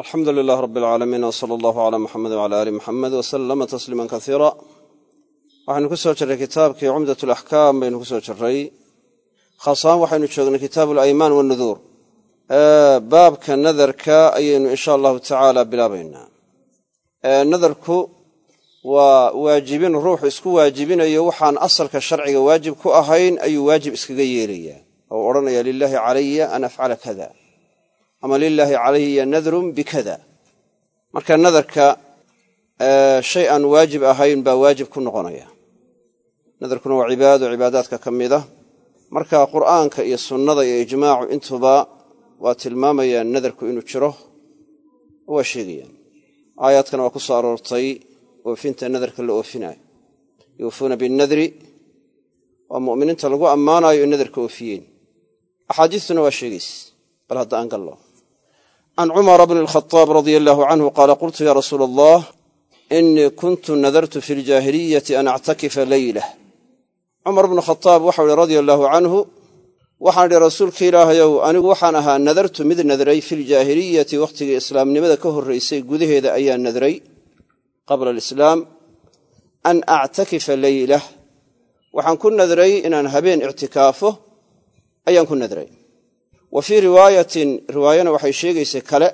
alxamdu lilaah rab alcaalamiin w sala allahu calaa muxamed wcala aali muxamed wasalama tasliima kasiira waxaynu ku soo jirray kitaabkii cumdat alaxkaam baynu ku soo jirray khaas ahaan waxaynu joognay kitaabu alaymaan wanuduur baabka nadarka ayaynu insha allahu tacaala bilaabaynaa. Nadarku waa waajibin ruuxu isku waajibinayo waxaan asalka sharciga waajib ku ahayn ayuu waajib iskaga yeelayaa. Oo odhanaya lilaahi calaya an afcala kada ama lilaahi calaya nadrun bikada. Marka nadarka shay aan waajib ahayn baa waajib ku noqonaya. Nadarkuna waa cibaado cibaadaadka ka mida marka qur'aanka iyo sunnada iyo ijmaacu intuba waa tilmaamayaan nadarku inuu jiro waa sheegayaan. Aayaadkana waa ku soo aroortay oofinta nadarka la oofinayo. Yuufuuna binnadri waa mu'miniinta lagu ammaanayo in nadarka oofiyeen. Axaadiistuna waa sheegaysa bal hadda aan gallo can cumara bni alkhadaab radia allaahu canhu qaala qultu ya rasuula allah inii kuntu nadartu fi ljaahiliyati an actakifa leylah cumar bnu khadaab waxau ihi radia allaahu canhu waxaan idhi rasuulka ilaahayow anigu waxaan ahaa nadartu mid nadray fi ljaahiliyati wakhtigii islaamnimada ka horraysay gudaheeda ayaa nadray qabla alislaam an actakifa leylah waxaan ku nadray inaan habeen ictikaafo ayaan ku nadray wa fii riwaayatin riwaayana waxay sheegaysay kale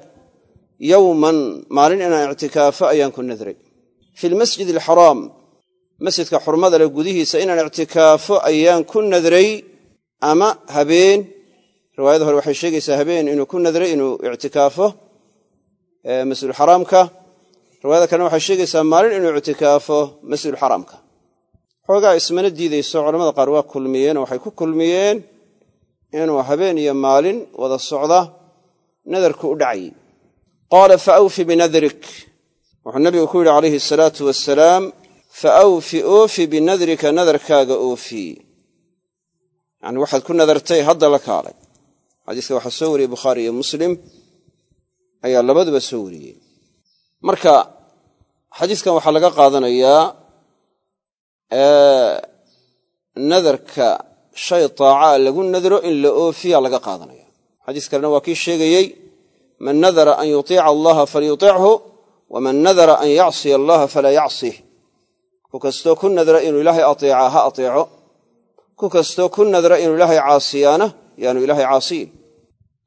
yowman maalin inaan ictikaafo ayaan ku nadray. Fi lmasjid alxaraam masjidka xurmada leh gudihiisa inaan ictikaafo ayaan ku nadray ama habeen riwaayada hore waxay sheegaysaa habeen inuu ku nadray inuu ictikaafo masjidulxaraamka riwaayada kalena waxay sheegaysaa maalin inuu ictikaafo masjidulxaraamka xoogaa ismana diidayso culamada qaar waa kulmiyeen oo waxay ku kulmiyeen inuu habeen iyo maalin wada socda nadarku u dhacayy qaala fa awfi binadrik. Wuxuu nabigu ku yidhi calayhi asalaatu wasalaam fa awfi oofi binadrika nadarkaaga oofi. Yacni waxaad ku nadartay hadda la kaalay. Xadiiska waxaa soo wariyey bukhaari iyo muslim ayaa labaduba soo wariyey. Marka xadiiskan waxaa laga qaadanayaa nadarka shay taacaa lagu nadro in la oofiya laga qaadanaya xadiis kalena waa kii sheegayey man nadara an yuطiica allaha falyuطichu waman nadara an yacsiya allaha falaa yacsih ku kastoo ku nadra inuu ilaahay ateecaa ha ateeco ku kastoo ku nadra inuu ilaahay caasiyaana yaanu ilaahay caasiyin.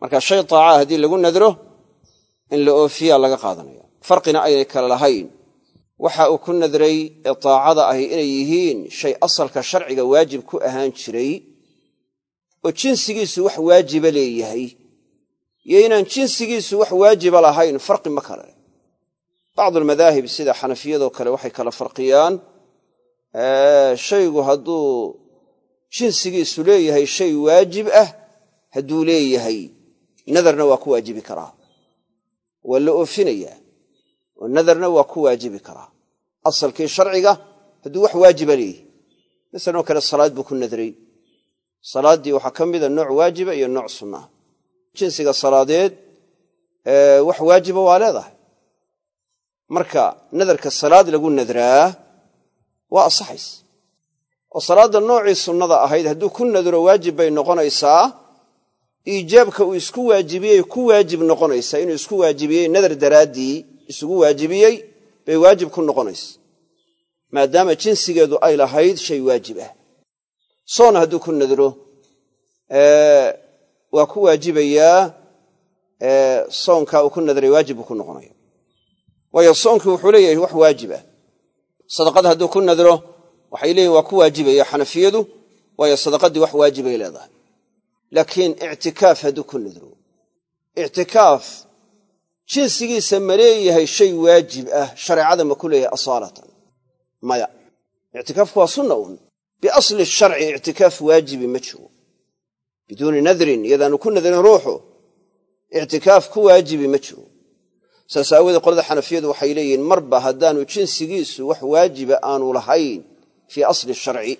Marka shay taacaa haddii lagu nadro in la oofiya laga qaadanaya farqina aynay kale lahayn waxa uu ku nadray ee taacada ahi inay yihiin shay asalka sharciga waajib ku ahaan jiray oo jinsigiisu wax waajiba leeyahay. Iyo inaan jinsigiisu wax waajiba lahayn farqi ma kale. Bacdulmadaahib sida xanafiyadoo kale waxay kala farqiyaan. Shaygu hadduu jinsigiisu leeyahay shay waajib ah hadduu leeyahay nadarna waa ku waajibi karaa. Waa la oofinayaa oo nadarna waa ku waajibi karaa. Asalkii sharciga hadduu wax waajiba leeyahy masalan oo kale salaad buu ku nadray. Salaaddii waxaa ka mida nooc waajiba iyo nooc sunnaa jinsiga salaadeed wax waajiba waa leedahay. Marka nadarka salaad lagu nadraa waa asaxays. Oo salaadda noocii sunnada ahayd hadduu ku nadro waajib bay noqonaysaa. Iijaabka uu isku waajibiyey ku waajib noqonaysaa. Inuu isku waajibiyey nadar daraaddii isugu waajibiyey bay waajib ku noqonaysa. Maadaama jinsigeedu ay lahayd shay waajib ah. Soona hadduu ku nadro waa ku waajibayaa soonkaa uu ku nadray waajib buu ku noqonaya waayo soonkii wuxuu leeyahay wax waajib ah. Sadaqada hadduu ku nadro waxay leeyihiin waa ku waajibaya xanafiyadu waayo sadaqadii wax waajibay leedahay. Laakiin ictikaaf hadduu ku nadro ictikaaf jinsigiisa ma leeyahay shay waajib ah shareecada ma ku leeyahay asaalatan. Maya ictikaafku waa sunna uun. Biasli sharci ictikaaf waajibi ma jiro. Biduuni nadrin iyadaanu ku nadrin ruuxu ictikaaf ku waajibi ma jiro. Saas aawoodee qolada xanafiyadu waxay leeyihiin marba haddaanu jinsigiisu wax waajiba aanu lahayn fii asli sharci.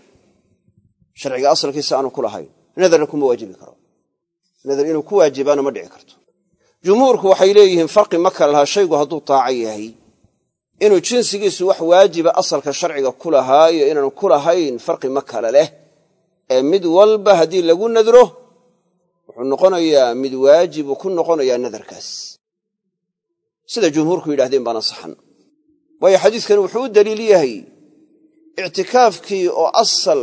Sharciga asalkiisa aanu ku lahayn. Nadarna kuma waajibi karo. Nadar inuu ku waajibaana ma dhici karto jumhuurku waxay leeyihiin farqi ma kale lahaa shaygu hadduu taaco yahay. Inuu jinsigiisu wax waajiba asalka sharciga ku lahaa iyo inaanu ku lahayn farqi ma kale leh. Ee mid walba haddii lagu nadro wuxuu noqonayaa mid waajibuu ku noqonayaa nadarkaas. Sida jumhuurku yidhahdeen baana saxan. Waayo xadiiskani wuxuu u daliil yahay ictikaafkii oo asal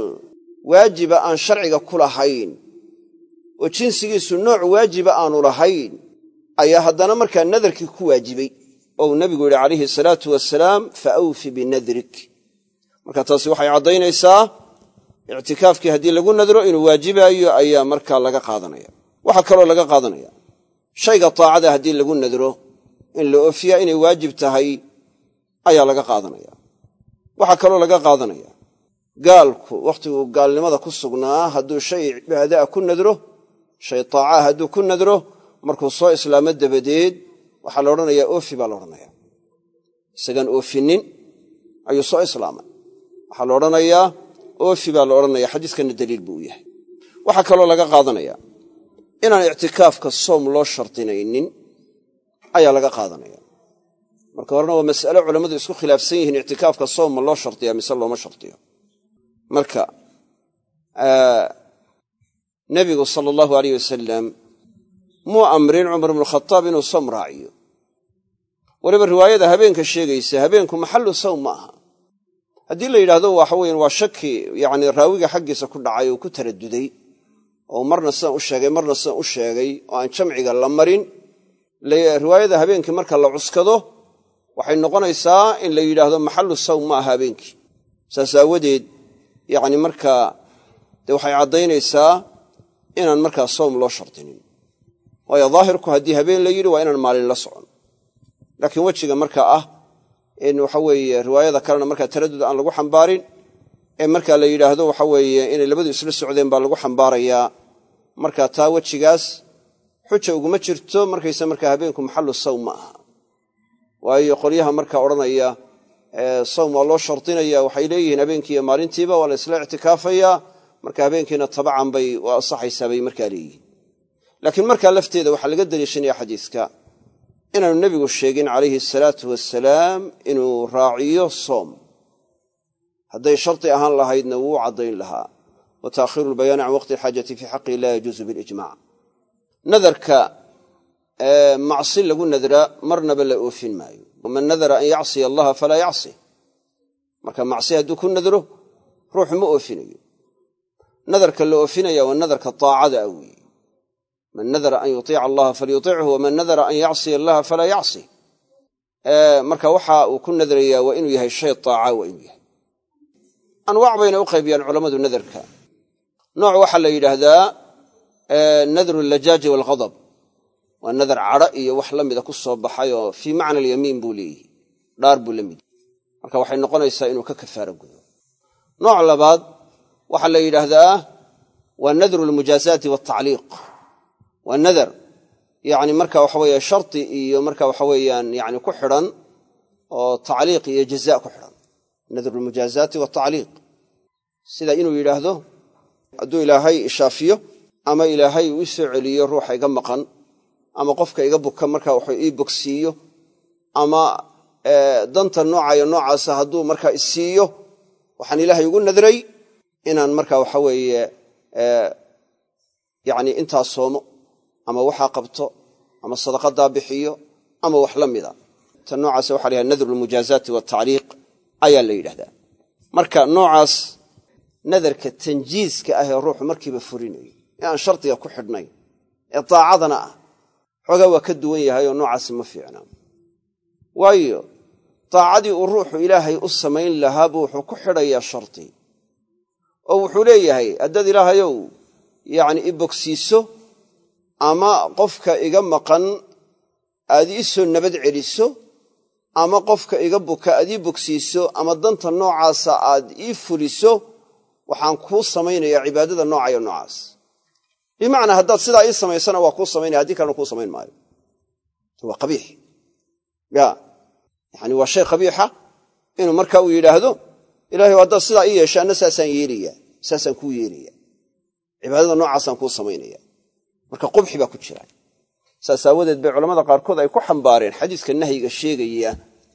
waajiba aan sharciga ku lahayn oo jinsigiisu nooc waajiba aanu lahayn ayaa haddana markaa nadarkii ku waajibay oo uu nebigu yidhi calayhi salaatu wasalaam fa awfi binadrik. Marka taasi waxay caddaynaysaa ictikaafkii haddii lagu nadro inuu waajibaayo ayaa markaa laga qaadanaya. Waxaa kaloo laga qaadanaya shayga taacada haddii lagu nadro in la oofiyaa inay waajib tahay ayaa laga qaadanaya. Waxaa kaloo laga qaadanaya gaalku wakhtiguu gaalnimada ku sugnaa hadduu shay cibaada'a ku nadro shay taacaa hadduu ku nadro markuu soo islaamo dabadeed waxaa la odhanayaa oofi baa la odhanaya isagaan oofinin ayuu soo islaamay. Waxaa la odhanayaa oofi baa la odhanaya xadiiskanna daliil buu yahay. Waxaa kaloo laga qaadanaya inaan ictikaafka soom loo shardinaynin ayaa laga qaadanaya marka horena waa mas'alo culammadu isku khilaafsan yihiin ictikaafka soom ma loo shardiya mise looma shardiyo. Marka nebigu sala allahu aleyh wasalam muu amrin cumar ibnu khataab inuu soom raaciyo. Weliba riwaayada habeenka sheegaysa habeenku maxallu sawm ma aha. Haddii la yidhaahdo waxa weyan waa shaki yacni raawiga xaggiisa ku dhacay oo ku taraduday oo marna sidan u sheegay marna sidan u sheegay oo aan jamciga la marin riwaayada habeenkii marka la cuskado waxay noqonaysaa in la yidhaahdo maxallu sawm ma aha habeenkii. Saas aawadeed yacni markaa dee waxay caddaynaysaa inaan markaa sawm loo shardinin waayo daahirku haddii habeen la yidhi waa inaan maalin la socon. Laakiin wejiga markaa ah in waxa weeye riwaayada kalena markaa taradud aan lagu xambaarin ee markaa la yidhaahdo waxa weeye inay labadu isla socdeen baa lagu xambaarayaa marka taa wejigaas xuja uguma jirto markaysa markaa habeenku maxallu sawm ma aha. Waayo qolyaha markaa odhanaya sawm waa loo shardinaya waxay leeyihiin habeenkiiyo maalintiiba waa la isla ictikaafayaa marka habeenkiina tabacan bay waa ansaxaysaa bay markaa leeyihiin laakiin markaa lafteeda waxaa laga daliishanaya xadiiska. Inaanu nebigu sheegin calayhi asalaatu wasalaam inuu raaciyo soom. Hadday shardi ahaan lahaydna wuu caddayn lahaa. Wa taakhiru lbayaani can waqti alxaajati fii xaqii laa yajuusu bilijmac nadarka macsi lagu nadraa marnaba la oofin maayo. Waman nadara an yacsiya allaha falaa yacsi. Marka macsi hadduu ku nadro ruuxu ma oofinayo. Nadarka la oofinaya waa nadarka taacada a weeye man nadara an yuiica allaha falyutichu waman nadara an yacsiya allaha falaa yacsi. Marka waxa uu ku nadrayaa waa inuu yahay shay taaca waa inuu yahay. Anwaac bayna u qaybiyaan culammadu nadarka. Nooc waxaa la yidhaahdaa nadru allajaaji waalghadab waa nadar cadho iyo wax la mida ku soo baxay oo fii macna alyamiin buu leeyihi dhaar buu la mid marka waxay noqonaysaa inuu ka kafaaro gudo. Nooc la yidhaahdaa waa nadru waaltacliiq waa nadar. Yani marka waxa weeye shardi iyo marka waxa weeyaan yani ku xidhan oo tacliiq iyo jaza ku xidhan. Nadru lmujaazaati watacliiq sida inuu yidhaahdo hadduu ilaahay ishaafiyo ama ilaahay uu soo celiyo ruuxa iga maqan ama qofka iga buka marka wax ii bogsiiyo ama danta noocayo noocaasa hadduu markaa isiiyo waxaan ilaahay ugu nadray inaan marka waxa weeye yani intaa soomo ama waxaa qabto ama sadaqadaa bixiyo ama wax la mida. Ta noocaas waxa la yhaha nadru lmujaazaati watacliiq ayaa la yidhahdaa. Marka noocaas nadarka tanjiiska ah ee ruuxu markiiba furinayo ee aan shardiga ku xidhnayn ee daacadana ah xoogaa waa ka duwan yahay oo noocaasi ma fiicna. Waayo daacadii uu ruuxu ilaahay u samayn lahaa wuxuu ku xidhayaa shardi. Oo wuxuu leeyahay haddaad ilaahayow yacni i bogsiiso ama qofka iga maqan aad ii soo nabad celiso ama qofka iga buka aad ii bogsiiso ama danta noocaasa aad ii fuliso waxaan kuu samaynayaa cibaadada noocayo noocaas. Bimacnaa haddaad sidaa ii samaysana waa kuu samaynaya haddii kalena kuu samayn maayo. Waa qabiix. Ya yani waa shay qabiixa inuu marka uu yidhaahdo ilahay haddaad sidaa ii yeesha anna saasaan yeelayaa saasaan kuu yeelaya cibaadada noocaasaan kuu samaynaya marka qubxi baa ku jira. Saas aawadeed bay culamada qaarkood ay ku xambaareen xadiiska nahyiga sheegaya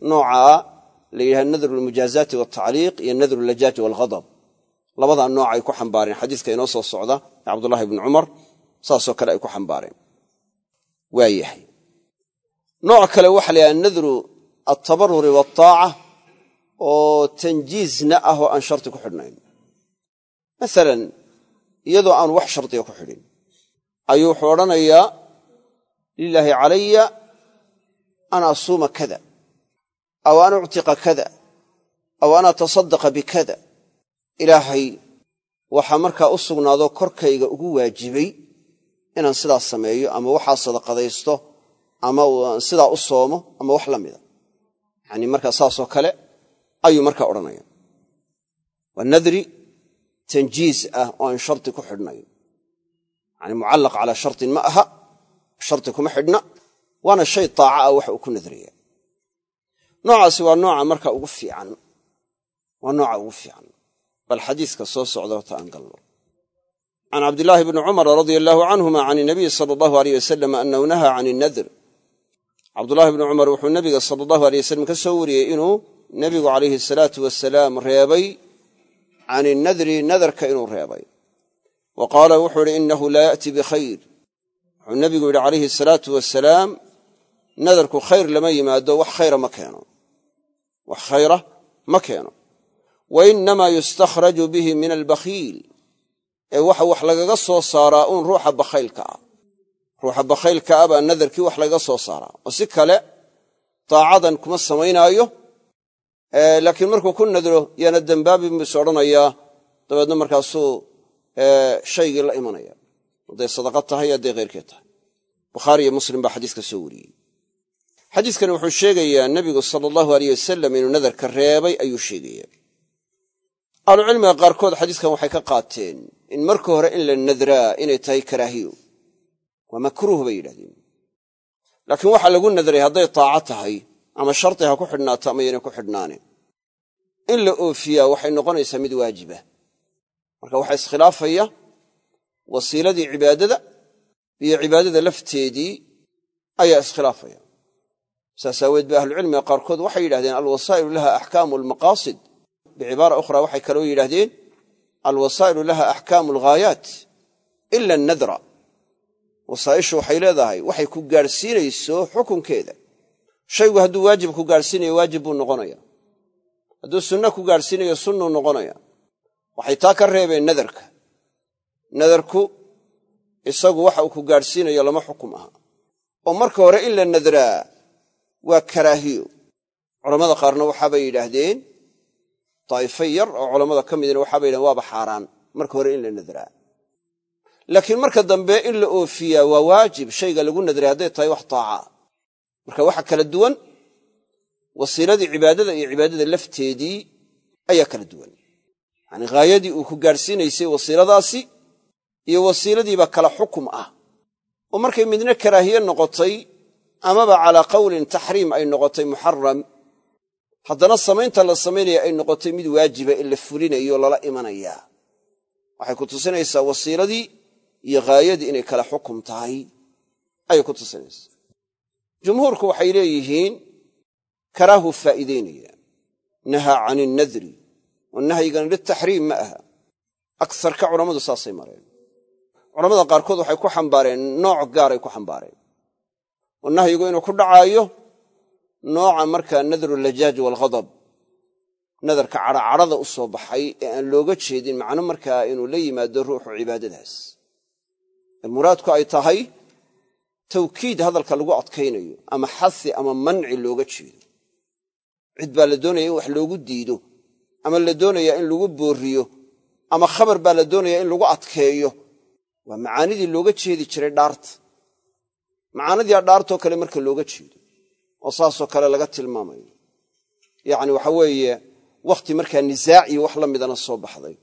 noocaa la yidhaha nadru lmujaazaati waltacliiq iyo nadru lajaaji walghadab labadaa nooc ay ku xambaareen. Xadiiska inoo soo socda ee cabdullahi bni cumar saasoo kale ay ku xambaareen. Waayahay nooc kale waxa la nadru altabaruri waltaaca oo tanjiizna ah oo aan shardi ku xidhnayn. Masalan iyadoo aan wax shardiga ku xidhin ayuu wuxuu odhanayaa lilaahi calaya an asuuma kada aw an uctiqa kada aw an atasadaqa bikada ilaahay waxaa markaa u sugnaadoo korkayga ugu waajibay inaan sidaas sameeyo ama waxaa sadaqadaysto ama sidaa u soomo ama wax la mida. Yani markaa saasoo kale ayuu markaa odhanaya waa nadri tanjiiz ah oo aan shardi ku xidhnayn yani mucallaq calaa shardin ma aha shardi kuma xidhna waana shay taaca ah waxa uu ku nadraya noocaasi waa nooca marka ugu fiican waa nooca ugu fiican. Bal xadiiska soo socda horta aan galno can cabdillaahi bni cumara radia allaahu canhuma can inabiyi sala allahu aleyh wasalam annahu nahaa can inadr cabdullaahi bni cumar wuxuu nebiga sala allahu aleyh wasalam ka soo wariyey inuu nebigu calayhi salaatu wasalaam reebay can reebay wa qaala wuxuu idhi innahu laa ya'ti bikhayr wuxuu nebigu yidhi calayhi salaatu wasalaam nadarku khayr lama yimaado wax khayra ma keeno wax khayra ma keeno wa innamaa yustakhraju bihi min albakhiil ee waxa wax lagaga soo saaraa uun ruuxa bakhaylka ah ruuxa bakhaylka ah baa nadarkii wax lagaga soo saaraa oo si kale daacadan kuma samaynaayo laakiin markuu ku nadro yaana dembaabin buu is odhanayaa dabeedna markaasuu shaygii la imanaya. Hadday sadaqa tahay hadday khayrkeed tahay. Bukhaari iyo muslim baa xadiiska soo wariyey. Xadiiskani wuxuu sheegayaa nebigu sala allahu aleyh wasalam inuu nadarka reebay ayuu sheegaya. Ahlucilmiga qaarkood xadiiskan waxay ka qaateen in marka hore in la nadraa inay tahay karaahiyo. Waa makruuh bay yidhahdeen laakiin waxaa lagu nadray hadday taaco tahay ama shardi ha ku xidhnaato ama yaynay ku xidhnaane. In la oofiyaa waxay noqonaysaa mid waajiba marka waxaa iskhilaafaya wasiiladii cibaadada iyo cibaadada lafteedii ayaa iskhilaafaya. Saas aaweed ba ahlucilmiga qaarkood waxay yidhahdeen alwasaa'ilu laha axkaamu almaqaasid bicibaara ukhraa waxay kaloo yidhahdeen alwasaa'ilu laha axkaamu alghaayaat ila annadra. Wasaa'ishu waxay leedahay waxay ku gaadhsiinayso xukunkeeda. Shaygu hadduu waajib ku gaadhsiinayo waajib buu noqonaya hadduu sunno ku gaadhsiinayo sunnuu noqonaya waxay taa ka reebeen nadarka. Nadarku isagu waxa uu ku gaadhsiinayo lama xukum aha. Oo marka hore in la nadraa waa karaahiyo. Culammada qaarna waxaabay yidhaahdeen daa'ifo yar oo culammada ka midna waxaabay yidhahdeen waaba xaaraan marka hore in la nadraa. Laakiin marka dambe in la oofiyaa waa waajib shayga lagu nadray hadday tahay wax taaca. Marka waxa kala duwan wasiiladii cibaadada iyo cibaadada lafteedii ayaa kala duwan yacanii ghaayadii uu ku gaadhsiinaysay wasiiladaasi iyo wasiiladiiba kala xukum ah. Oo markay midna karaahiye noqotay amaba calaa qawlin taxriim ay noqotay muxaram haddana samaynta la samaynaya ay noqotay mid waajiba in la fulinayo lala imanayaa waxay ku tusinaysaa wasiiladii iyo ghaayadii inay kala xukum tahay. Ayay ku tusinaysaa. Jumhuurku waxay leeyihiin karaahu faa'iidaynaya nahaa can innadri oo nahyigana litaxriim ma aha. Agsarka culammadu saasay mareen. Culamada qaarkood waxay ku xambaareen nooc gaaray ku xambaareen. Oo nahyigu inuu ku dhacaayo nooca markaa nadru lajaaj waalghadab nadarka cadhacadhada u soo baxay ee aan looga jeedin macno markaa inuu la yimaado ruuxu cibaadadaas. Ee muraadku ay tahay tawkiid hadalka lagu adkaynayo ama xasi ama manci looga jeedo. Cid baa la doonaya in wax loogu diido ama la doonayaa in lagu boorriyo ama khabar baa la doonayaa in lagu adkeeyo waa macaanidii looga jeedi jiray dhaarta macaanidia dhaartoo kale marka looga jeedo oo saasoo kale laga tilmaamayo. Yacni waxa weeye wakhti markaa nisaac iyo wax la midana soo baxday.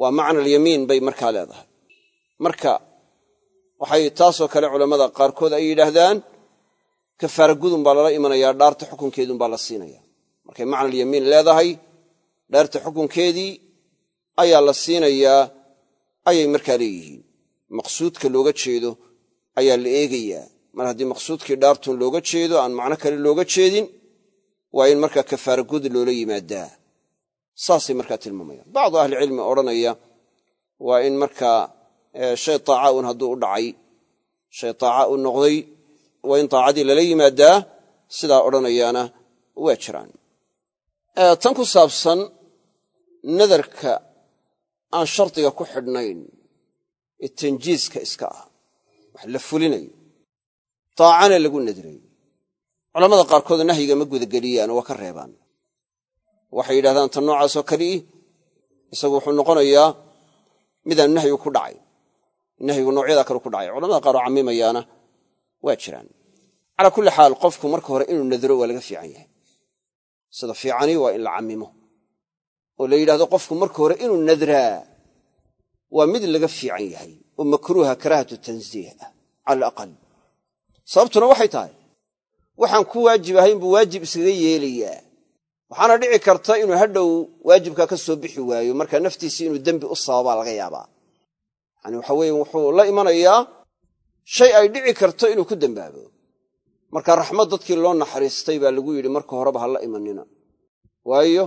Waa macna alyamiin bay markaa leedahay. Marka waxay taasoo kale culammada qaarkood ay yidhaahdaan kafaara gudun baa lala imanayaa dhaarta xukunkeedun baa la siinaya markay macna alyamiin leedahay dhaarta xukunkeedii ayaa la siinayaa ayay markaa leeyihiin. Maqsuudka looga jeedo ayaa la eegayaa. Mar haddii maqsuudkii dhaartun looga jeedo aan macno kale looga jeedin waa in markaa kafaara loola yimaadaa. Saasay markaa tilmaamayaan. Bacdu ahlicilmi odhanaya waa in markaa shay taaca un hadduu u dhacay. Shay taaca u noqday waa in taacadii lala yimaadaa. Sidaa odhanayaana waa jiraan. Tan ku saabsan nadarka aan shardiga ku xidhnayn ee tanjiiska iska ah wax la fulinayo taacana lagu nadray culamada qaarkood nahyiga ma gudageliyaan oo waa ka reebaan. Waxay yidhahdaan tan noocaasoo kalii isagu wuxuu noqonayaa midaan nahyigu ku dhacay nahyigu noocyadaa kale ku dhacay. Culamada qaaroo cammimayaana waa jiraan. Calaa kulli xaal qofku marka hore inuu nadro waa laga fiican yahay. Sida fiicani waa in la cammimo oo la yidhahdo qofku marka hore inuu nadraa waa mid laga fiican yahay oo makruuha karaahatu tansiih ah cala alaqal sababtuna waxay tahay waxaan ku waajib ahayn buu waajib iskaga yeelayaa. Waxaana dhici karta inuu hadhow waajibkaa ka soo bixi waayo marka naftiisii inuu dembi u sababaa laga yaabaa. Yani waxa weeye wuxuu la imanayaa shay ay dhici karto inuu ku dembaabo. Marka raxmad dadkii loo naxariistay baa lagu yidhi marka horeba ha la imanina. Waayo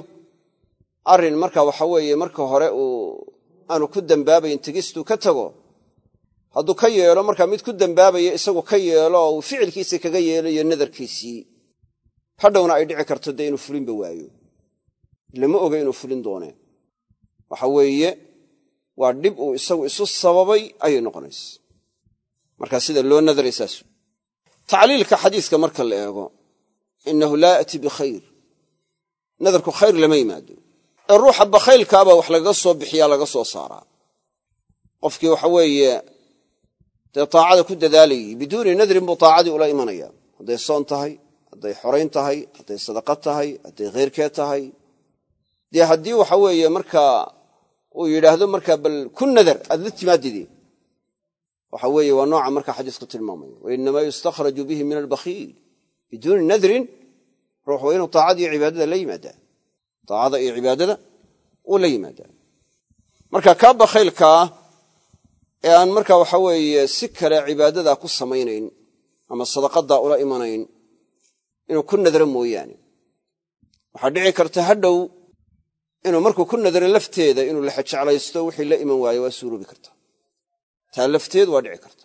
arrin marka waxa weeye marka hore uu aanu ku dembaabayn tegistuu ka tago hadduu ka yeelo markaa mid ku dembaabaya isagu ka yeelo oo uu ficilkiisii kaga yeelayo nadarkiisii. Hadhowna ay dhici karto dee inuu fulinba waayo. Lama oga inuu fulin doonee. Waxa weeye waa dhib uu isagu isu sababay ayay noqonaysa markaa sida loo nadaray saas tacliilka xadiiska marka la eego innahu laa ya'ti bikhayr nadarku khayr lama yimaado ruuxa bakhaylkaabaa wax lagaga soo bixiyaa laga soo saaraa. Qofkii waxa weeye dee taacada ku dadaalayay biduuni nadrin buu taacadii ula imanaya. Hadday soon tahay hadday xorayn tahay hadday sadaqa tahay hadday khayrkee tahay. Dee haddii waxa weeye markaa uu yidhaahdo markaa bal ku nadar aad la timaadidii. Waxa weeye waa nooca markaa xadiisku tilmaamaya. Wainamaa yustakhraju bihi min albakhiil. Biduuni nadrin ruux waa inuu taacada iyo cibaadada la yimaadaa. Taacada iyo cibaadada uu la yimaadaa. Marka kaa bakhaylkaa ee aan marka waxa weeye si kale cibaadadaa ku samaynayn ama sadaqadaa ula imanayn inuu ku nadro mooyaane. Waxaa dhici karta hadhow inuu markuu ku nadro lafteeda inuu laxajeclaysto wixii la iman waayo waa suuroobi karta. Taa lafteed waa dhici karta.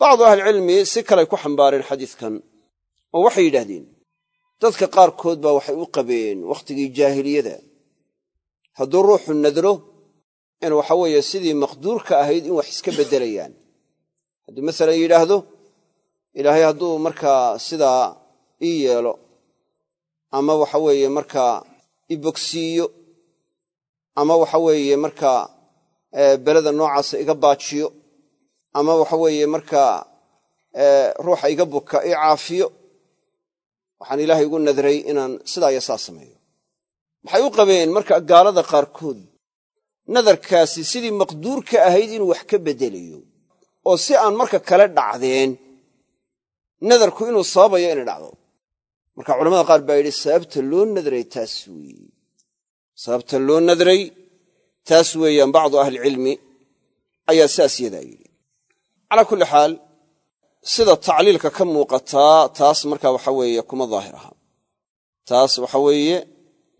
Bacdu ahlicilmi si kaley ku xambaareen xadiidkan oo waxay yidhaahdeen dadka qaarkood baa waxay u qabeen wakhtigii jaahiliyada hadduu ruuxu nadro in waxa weeye sidii maqduurka ahayd in wax iska beddelayaan. Hadduu masalan yidhaahdo ilaahay hadduu markaa sidaa ii yeelo ama waxa weeye markaa i bogsiiyo ama waxa weeye markaa beleda noocaasa iga baajiyo ama waxa weeye markaa ruuxa iga buka i caafiyo waxaan ilaahay ugu nadray inaan sidaa iyo saa sameeyo waxay u qabeen marka gaalada qaarkood? Nadarkaasi sidii maqduurka ahayd inuu wax ka beddelayo oo si aan marka kale dhacdeen nadarku inuu sababayo inay dhacdo. Marka culamada qaar baa yidhi sababta loo nadray taas weeye. Sababta loo nadray taas weeyaan bacdu ahlicilmi ayaa saas yadaa yidhi. Calaa kulli xaal sida tacliilka ka muuqataa taas marka waxa weeye kuma daahir aha taas waxa weeye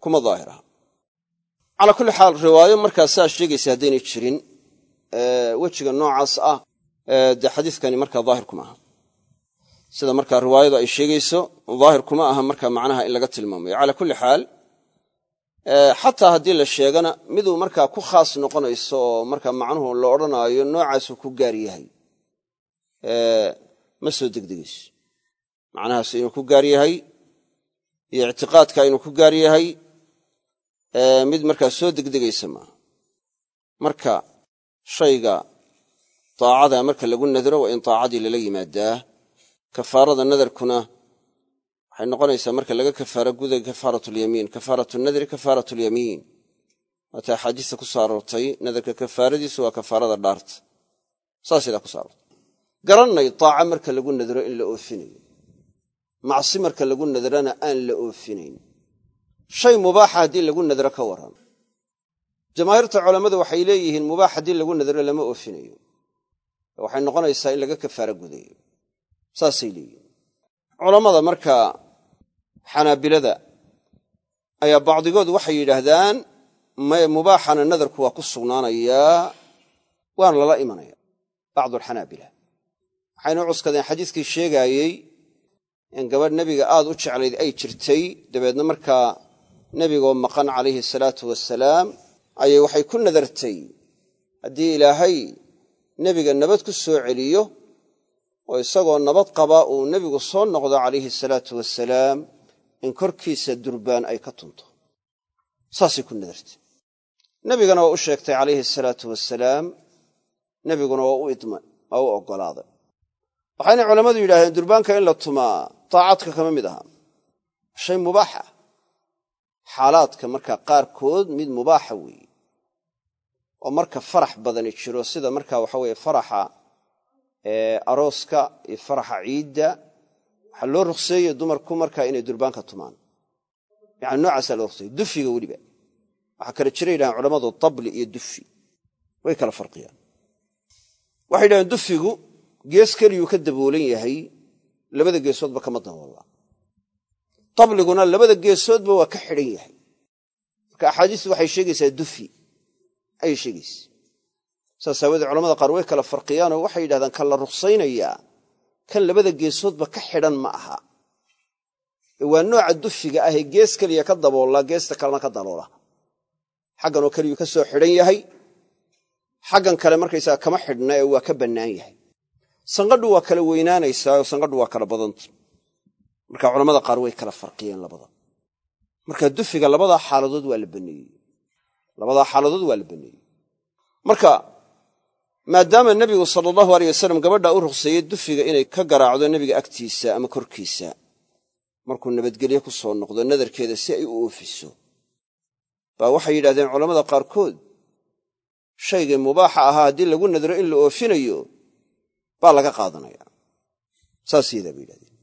kuma daahir aha calaa kulli xaal riwaayo markaa saa sheegaysa haddaynay jirin wejiga noocaas ah dee xadiiskani markaa daahir kuma aha. Sida markaa riwaayadu ay sheegayso daahir kuma aha marka macnaha in laga tilmaamayo. Calaa kulli xaal xataa haddii la sheegana miduu markaa ku khaas noqonayso oo markaa macnuhu la odhanaayo noocaasuu ku gaar yahay. Ma soo degdegayso. Macnahaas inuu ku gaar yahay iyo ictiqaadka inuu ku gaar yahay mid markaa soo degdegaysa maaha marka shayga daacada marka lagu nadro waa in daacadii lala yimaadaa. Kafaarada nadarkuna waxay noqonaysaa marka laga kafaaro guda kafaarat lyamiin kafaarat nadri kafaarat lyamiin waata axaadiista ku soo aroortay nadarka kafaaradiisu waa kafaarada dhaarta saasaydaa ku so aroortay. Garannay daaca marka lagu nadro in la oofinayo. Macsi marka lagu nadrana aan la oofinayn shay mubaaxa haddii lagu nadro ka warran jamaahiirta culammadu waxay leeyihiin mubaax haddii lagu nadro lama oofinayo. Waxay noqonaysaa in laga kafaaro gudayo. Saasay leeyihiin. Culammada markaa xanaabilada ayaa bacdigood waxay yidhaahdaan maye mubaaxana nadarku waa ku sugnaanayaa waana lala imanaya. Bacdu alxanaabila waxaynu cuskadeen xadiiskii sheegaayey in gabadh nebiga aad u jeclayd ay jirtay dabeedna markaa nebigoo maqan calayhi salaatu wasalaam ayay waxay ku nadartay haddii ilaahay nebiga nabad ku soo celiyo oo isagoo nabad qaba uu nebigu soo noqdo calayhi salaatu wasalaam in korkiisa durbaan ay ka tunto. Saasay ku nadartay. Nebigana waa u sheegtay calayhi salaatu wasalaam nebiguna waa u idmay waa u oggolaaday waxayna culammadu yidhahdeen durbaanka in la tumaa taacadka kama mid aha shay mubaaxa xaalaadka markaa qaarkood mid mubaaxa weeye. Oo marka farax badani jiro sida marka waxa weeye faraxa arooska iyo faraxa ciidda. Waxaa loo ruqseeye dumarku markaa inay durbaanka tumaan. Yani noocaasaa loo ruqseeye dufiga weliba. Waxaa kale jira yidhahaan culammadu dabli iyo dufi. Way kala farqiyaan. Waxay yidhahdeen dufigu gees keliyuu ka daboolan yahay labada geesoodba kama daboolla dabliguna labada geesoodba waa ka xidhan yahay. Marka axaadiistu waxay sheegaysaa dufi. Ayay sheegaysa saas aawoodee culamada qaar way kala farqiyaanoo waxay yidhahdaan kan la ruqsaynayaa kan labada geesoodba ka xidhan ma aha. Ee waa nooca dufiga ah ee gees keliya ka daboolla geesta kalena ka daloola xagganoo keliyuu ka soo xidhan yahay. Xaggan kale markaysaga kama xidhna ee waa ka bannaan yahay. Sanqadhu waa kala weynaanaysaa oo sanqadhu waa kala badanta marka culamada qaar way kala farqiyeen labada. Marka dufiga labadaa xaaladood waa la baneeyey. Labadaa xaaladood waa la baneeyey. Marka maadaama nebigu sala allahu aleyh wasalam gabadha u ruqseeyey dufiga inay ka garaacdo nebiga agtiisa ama korkiisa markuu nabadgelye ku soo noqdo nadarkeeda si ay u oofiso. Baa waxay yidhahdeen culammada qaarkood shaygii mubaaxa ahaa haddii lagu nadro in la oofinayo baa laga qaadanaya. Saas yadaa bay yidhahdeen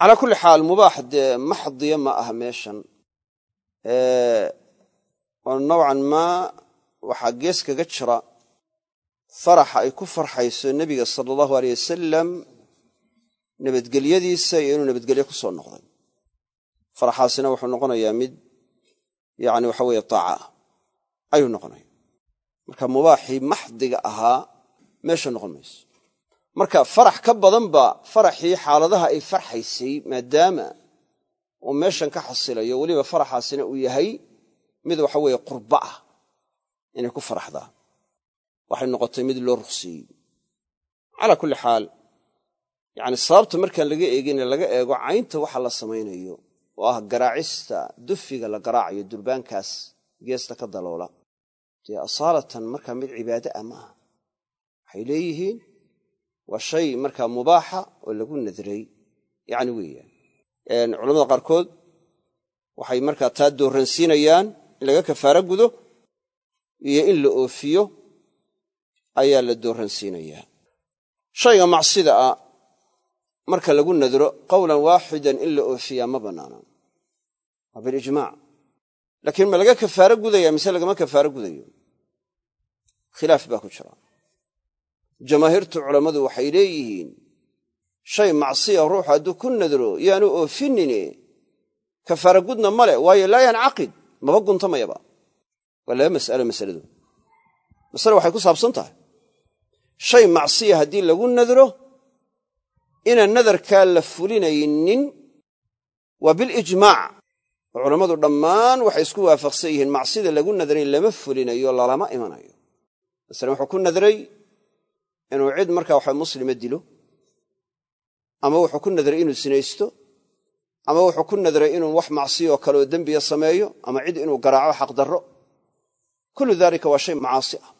calaa kulli xaal mubaax dee maxdiya ma aha meeshan. Oo nowcan maa waxaa gees kaga jira faraxa ay ku farxayso nebiga sala allahu aleyh wasalam nabadgelyadiisa iyo inuu nabadgelye ku soo noqday. Faraxaasina wuxuu noqonayaa mid yacni waxa weeye taaca ah ayuu noqonaya marka mubaaxii maxdiga ahaa meesha noqon mayso marka farax ka badanba faraxii xaaladaha ay farxaysay maadaama uu meeshan ka xasilayo weliba faraxaasina uu yahay mid waxa weeye qurba ah inay ku faraxdaa. Waxay noqotay mid loo ruqseeyey calaa kulli xaal yacni sababta markaan laga eegine laga eego caynta waxa la samaynayo oo ah garaacista dufiga la garaacayo durbaankaas geesta ka daloola dee asaalatan markaa mid cibaade ah ma aha. Waxay leeyihiin waa shay markaa mubaaxa oo lagu nadray yacni weeyaan. Culamada qaarkood waxay markaa taa dooransiinayaan in laga kafaaro gudo iyo in la oofiyo ayaa la dooransiinayaa shayga macsida ah marka lagu nadro qowlan waaxidan in la oofiyaa ma bannaana waa bilijmaac laakiin ma laga kafaaro gudaya mise lagama kafaaro gudayo? Khilaaf baa ku jira jamaahiirtu culammadu waxay leeyihiin shay macsiya ruuxu hadduu ku nadro yaanu oofinine kafaara gudna male waayo laa yancaqid maba guntamayaba waa laba mas'alo masaladu. Masale waxay ku saabsan tahay. Shay macsiya haddii lagu nadro inaan nadarkaa la fulinaynin waa bilijmaac oo culammadu dhammaan waxay isku waafaqsan yihiin macsida lagu nadray lama fulinayo lalama imanayo. Masalan wuxuu ku nadray inuu cid markaa waxa muslima dilo ama wuxuu ku nadray inuu sinaysto ama wuxuu ku nadray inuu wax macsiyo kale oo dembiya sameeyo ama cid inuu garaaco xaqdarro kullu daalika waa shay macaasi ah.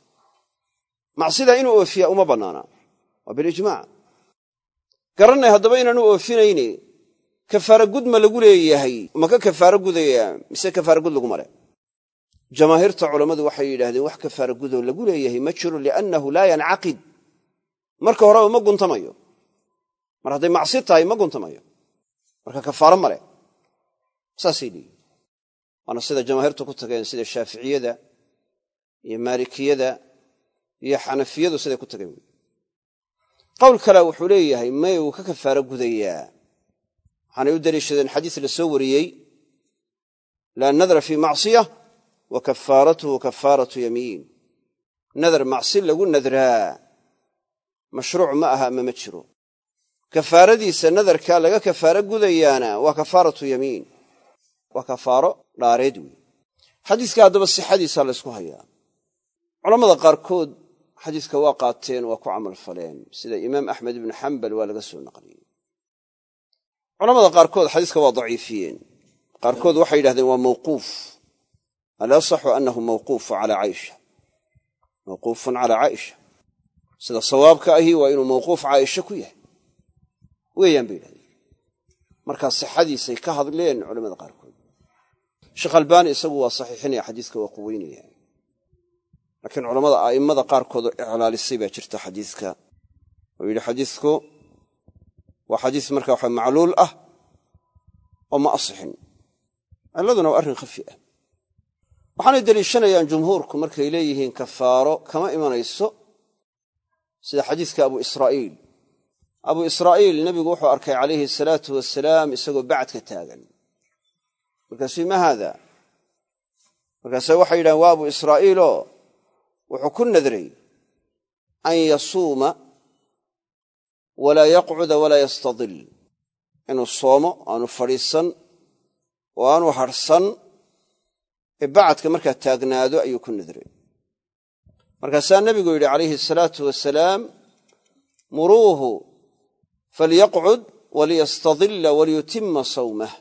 Macsidaa inuu oofiya uma bannaana. Waa bilijmaac garannay haddaba inaanu oofinayni kafaara gud ma lagu leeyahay ma ka kafaaro gudaya mise kafaara gud laguma leh jamaahiirta culammadu waxay yidhahdeen wax kafaara gudoo lagu leeyahay ma jiro liannahu laa yancaqid marka horeba ma guntamayo. Mar hadday macsi tahay ma guntamayo. Marka kafaaro ma leh saasay leeyihiin waana sida jamaahiirtu ku tageen sida shaaficiyada iyo maalikiyada iyo xanafiyadu siday ku tageen wey qowl kale wuxuu leeyahay may uu ka kafaaro gudayaa. Waxaanay u daliishadeen xadiis la soo wariyey laa nadra fii macsiya wa kafaaratuhu kafaaratu yamiin. Nadar macsi lagu nadraa mashruuc ma aha ama ma jiro. Kafaaradiisa nadarkaa laga kafaaro gudayaana waa kafaaratu yamiin. Waa kafaaro dhaareed wey xadiiska haddaba sixadiisa laysku hayaa. Culammada qaarkood xadiiska waa qaateen waa ku camal faleen sida imaam axmed ibnu xambal waa laga soo naqliyey. Culamada qaarkood xadiiska waa daciifiyeen. Qaarkood waxay yidhahdeen waa mawquuf. Alasaxu anahu mawquufu calaa caaisha. Mawquufun calaa caaisha sida sawaabka ahi waa inuu mawquuf caaisha ku yahay. Weeyaan bay yidhahdeen. Markaa sixadiisay ka hadleen culamada qaarkood. Sheekh albaani isagu waa saxiixinaya xadiiska waa quweynaya. Laakiin culamada a'immada qaarkoodoo iclaalisay baa jirta xadiiska. Oo yidhi xadiisku waa xadiis marka waxa macluul ah oo ma asixin. Cilladuna waa arrin khafi ah. Waxaanay deliishanayaan jumhuurku markay leeyihiin kafaaro kama imanayso sida xadiiska abu israa'iil. Abu israa'iil nebigu wuxuu arkay calayhi asalaatu wasalaam isagoo bacadka taagan. Markaasuu ma haada? Markaase waxay yidhahen waa abu israa'iiloo wuxuu ku nadray an yasuuma walaa yaqcuda walaa yastadil. Inuu soomo aanu fadhiisan oo aanu hadhsan ee bacadka markaa taagnaado ayuu ku nadray markaasaa nebigu yidhi calayhi asalaatu wasalaam muruuhu falyaqcud waliyastadilla waliyutima sawmah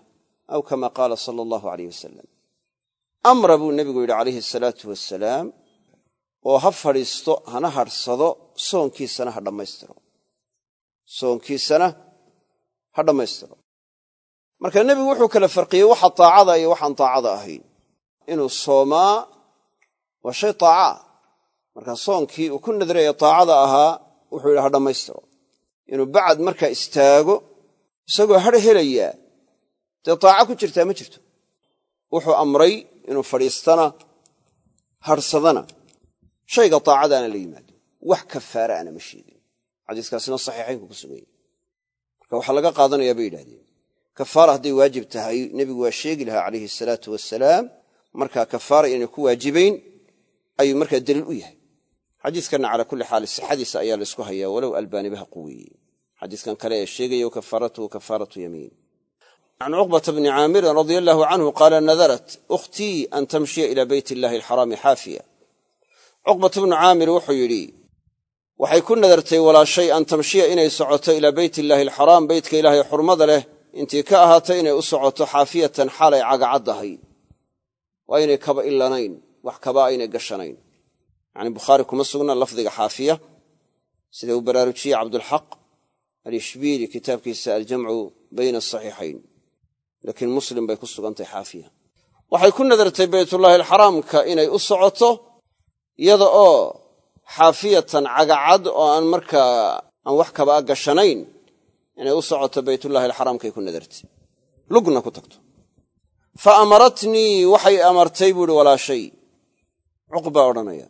aw kama qaala sala allahu alayh wasalam amra buu nebigu yidhi calayhi asalaatu wasalaam oo ha fadhiisto hana hadhsado soonkiisana ha dhammaystiro. Soonkiisana ha dhammaystiro. Marka nebigu wuxuu kala farqiyey waxa taacada iyo waxaan taacada ahayn. Inuu soomaa waa shay taacaa marka soonkii uu ku nadraya taacada ahaa wuxuu yidhi ha dhammaystiro inuu bacad markaa istaago isagoo hadh helayaa dee taaca ku jirtaa ma jirto. Wuxuu amray inuu fadhiistana hadhsadana shayga taacadaana la yimaado. Wax kafaara ana ma sheegin. Xadiiskaasina saxiixaynku ku suganya marka waxaa laga qaadanayaa bay yidhahdeen kafaara hadday waajib tahay nebigu waa sheegi lahaa calayhi asalaatu wasalaam markaa kafaara inay ku waajibayn ayuu markaa daliil u yahay xadiiskanna calaa kulli xaal sixadiisa ayaa la ysku hayaa walow albaanibaha quweeye xadiiskan kale ee sheegaya kafaaratuhu kafaaratu yamiin. Can cuqbata bni caamirin radia allaahu canhu qaala nadarat ukhtii an tamshiya ila beyt illahi alxaraami xaafiya. Cuqbatu bnu caamir wuxuu yidhi waxay ku nadartay walaashay an tamshiya inay socoto ilaa beyt illaahi alxaraam beytka ilaahay xurmada leh. Intii ka ahaatay inay u socoto xaafiyatan xaalay cagacaddahay waa inay kaba ilanayn wax kabaa aynay gashanayn yacni bukhaari kuma sugna lafdiga xaafiya sida uu baraarujiyey cabdulxaq alishbiili kitaabkiisa aljamcu bayna asaxiixayn laakiin muslim bay ku sugantahay xaafiya. Waxay ku nadartay baytullaahi alxaraamka inay u socoto iyada oo xaafiyatan cagacad oo aan markaa aan wax kabaa gashanayn inay u socoto baytullaahi alxaraamkay ku nadartay. Lugna ku tagto. Fa amaratnii waxay amartay buuhi walaashay. Cuqbaa odhanaya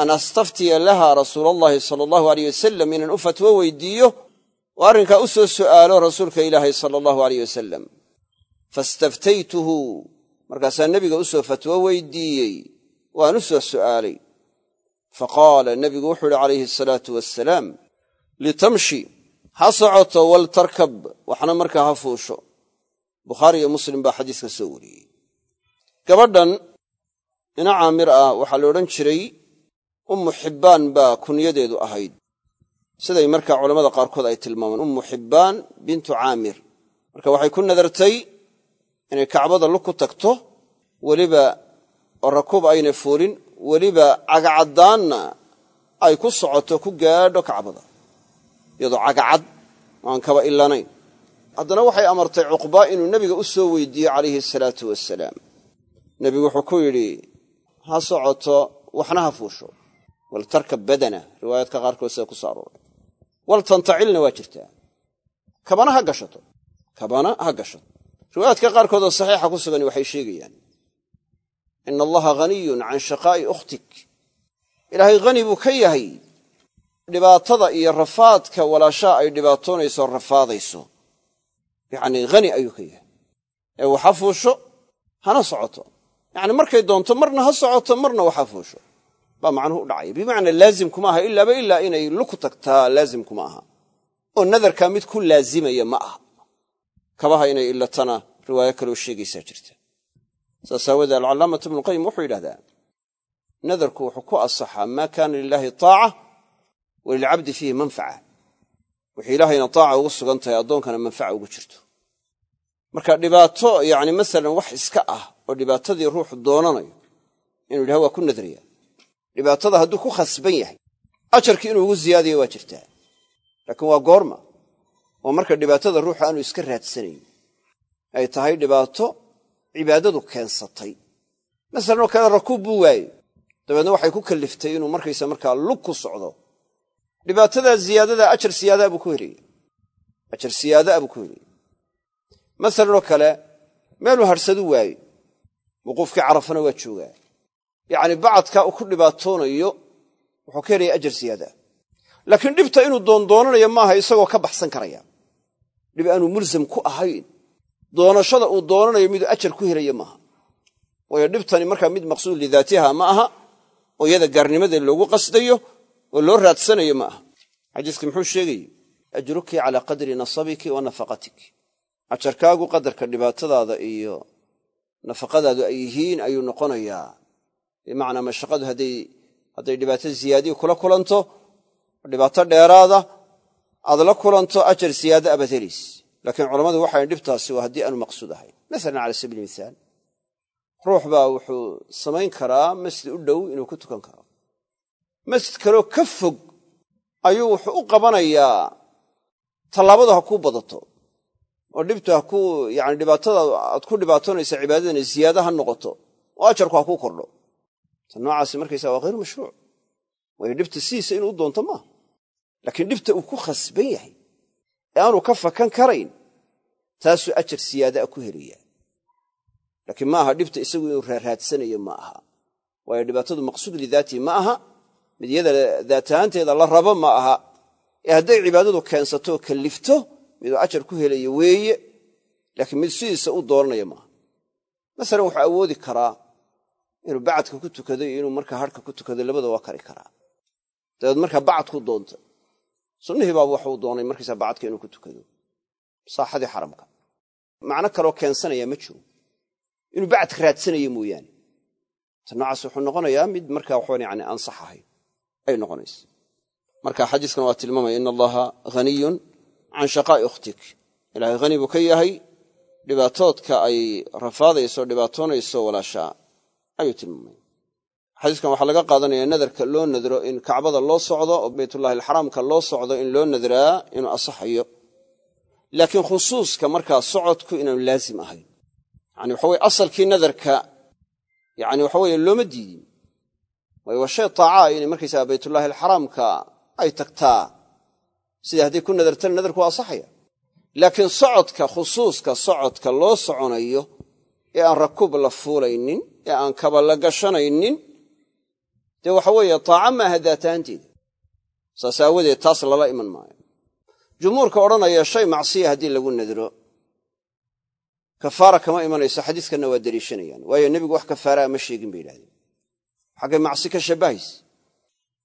an astaftiya laha rasuula allahi sala allahu aleyh wasalam inaan u fatwo weydiiyo oo arrinkaa u soo su'aalo rasuulka ilaahay sala allahu aleyh wasalam fastaftaytuhu markaasaa nebiga u soo fatwo weydiiyey waan u soo su'aalay. Fa qaala nebigu wuxuu uhi calayhi asalaatu wassalaam litamshi ha socoto waltarkab waxna markaa ha fuusho. Bukhaari iyo muslim baa xadiiska soo wariyey. Gabadhan ina caamir ah waxaa la odhan jiray ummu xibbaan baa kunyadeedu ahayd. Siday markaa culammada qaarkood ay tilmaamaan ummu xibbaan bintu caamir. Marka waxay ku nadartay inay kacbada lug ku tagto weliba oo rakuub aynay fuulin weliba cagacaddaanna ay ku socoto ku gaadho kacbada. Iyadoo cagacad aan kaba ilanayn haddana waxay amartay cuqba inuu nebiga u soo weydiiyo calayhi asalaatu wasalaam nebigu wuxuu ku yidhi ha socoto waxna ha fuusho waltarkab badana riwaayaadka qaarkood sida ku so arooray. Waltantacilna waa jirtaa. Kabana ha gashato. Kabana ha gashato. Riwaayaadka qaarkood oo saxiixa ku sugan waxay sheegayaan ina allaha haniyun can shaqaa'i ukhtik. Ilaahay hani buu ka yahay dhibaatada iyo rafaadka walaashaa ay dhibaatoonayso rafaadayso. Yacnii hani ayuu ka yahay. Ee waxa fuusho hana socoto. Yacni markay doonto marna ha socoto marna waxa fuusho baa macnuhu u dhacaya bimacnaa laazim kuma aha ilaaba ilaa inay luku tagtaa laazim kuma aha oo nadarkaa mid ku laazimaya ma aha. Kabaha inay ilatana riwaayo kaloo sheegaysaa jirta. Saas aawoodee alcallaamatu ibnuqayim wuxuu yidhahdaa nadarku wuxuu ku asaxaa maa kaana lilaahi taaca wa lilcabdi fiihi manfaca. Wixii ilaahayna taaca ugu sugan tahay addoonkana manfaca ugu jirto. Marka dhibaato yacni masalan wax iska ah oo dhibaatadii ruuxu doonanayo inuu yidhaha waa ku nadriya dhibaatada hadduu ku khasban yahay. Ajarkii inuu ugu ziyaadayo waa jirtaa laakiin waa goorma. Oo marka dhibaatada ruuxu aanu iska raadsanayn. Ay tahay dhibaato cibaadadu keensatay. Masalan oo kale rakuub buu waaye. Dabeedna waxay ku kalliftay inuu markaysa markaa lug ku socdo. Dhibaatadaa ziyaadada ajar siyaadaa buu ku helaya ajar siyaadaa buu ku helaya masalan oo kale meeluu hadhsadu waaye. Wuquufkii carafana waa joogaa yacni bacadkaa uu ku dhibaatoonayo wuxuu ka helaya ajar siyaadaa laakiin dhibta inuu doondoonanayo maaha isagoo ka baxsan karaya. Dhib aanu mulsam ku ahayn. Doonashada uu doonanayo miduu ajar ku helaya maaha. Waayo dhibtani markaa mid maqsuud lidaatiha ma aha oo iyada gaarnimadeed loogu qasdayo oo loo raadsanayo ma aha. Xadiiska muxuu sheegayey ajruki calaa qadri nasabiki wa nafaqatik. Ajarkaagu qadarka dhibaatadaada iyo nafaqadaadu ay yihiin ayuu noqonayaa bimacnaa mashaqadu hadday dhibaato ziyaadiyo kula kulanto dhibaato dheeraada aad la kulanto ajar siyaada abaad helays laakiin culammadu waxay dhibtaasi waa haddii aanu maqsuud ahayn. Masalan cala sabiili mithaal ruux baa wuxuu samayn karaa masjid u dhow inuu ku tukan karo. Masjid kaloo ka fog ayuu wuxuu u qabanayaa tallaabadu ha kuu badato oo dhibtu ha ku yani dhibaatada aad ku dhibaatoonaysa cibaadadana ziyaada ha noqoto oo ajarku ha kuu kordho ta noocaasi markaysa waa hayru mashruuc. Waayo dhibta sidiisa inuu u doonto maaha laakiin dhibta uu ku khasban yahay ee aanu ka fakan karayn taasuu ajar siyaadaa ku helaya laakiin ma aha dhibta isagu inuu raaraadsanayo ma aha. Waayo dhibaatadu maqsuud lidaatihi ma aha mid iyada daat ahaanteeda la rabo ma aha. Ee hadday cibaadadu keensato oo kallifto miduu ajar ku helayo weeye laakiin mid sidiisa u doonanaya maaha masalan wuxuu awoodi karaa inuu bacadka ku tukado iyo inuu markaa harhka ku tukado labada waa kari karaa. Dabeed markaa bacadku doonta sunnihii baaba waxuu doonay markaysaa bacadka inuu ku tukado. Saaxadii xaramka. Macno kaloo keensanaya ma jiro. Inuu bacadka raadsanayo mooyaane. Ta noocaas wuxuu noqonayaa mid markaa waxaan yani ansax ahayn ay noqonaysa marka xadiiskan waa tilmaamaya ina allaha haniyun can shaqaa'i ukhtik. Ilaahay hani buu ka yahay dhibaatoodka ay rafaadayso dhibaatoonayso walaashaa ayuu tilmaamaya xadiiskan waxaa laga qaadanaya nadarka loo nadro in kacbada loo socdo oo baytullahi alxaraamka loo socdo in loo nadraa inuu asaxayo. Laakiin khusuuska markaa socodku inaanu laazim ahayn. Yani waxa weye asalkii nadarka yani waxa weye looma diidin. Waayo waa shay taacaa inay markaysaga baytullaahi alxaraamka ay tagtaa. Sidai hadday ku nadartana nadarku waa asaxaya. Laakiin socodka khusuuska socodka loo soconayo ee aan rakuub la fuulaynin ee aan kaba la gashanaynin dee waxa weeye taaca maaha daatahanteeda saas aawadeed taas lala iman maayo. Jumhuurka odhanaya shay macsiya haddii lagu nadro kafaara kama imanayso xadiiskanna waa deliishanayaan waayo nebigu wax kafaaraa ma sheegin bay yidhahdeen. Xaggay macsi ka shabbahaysa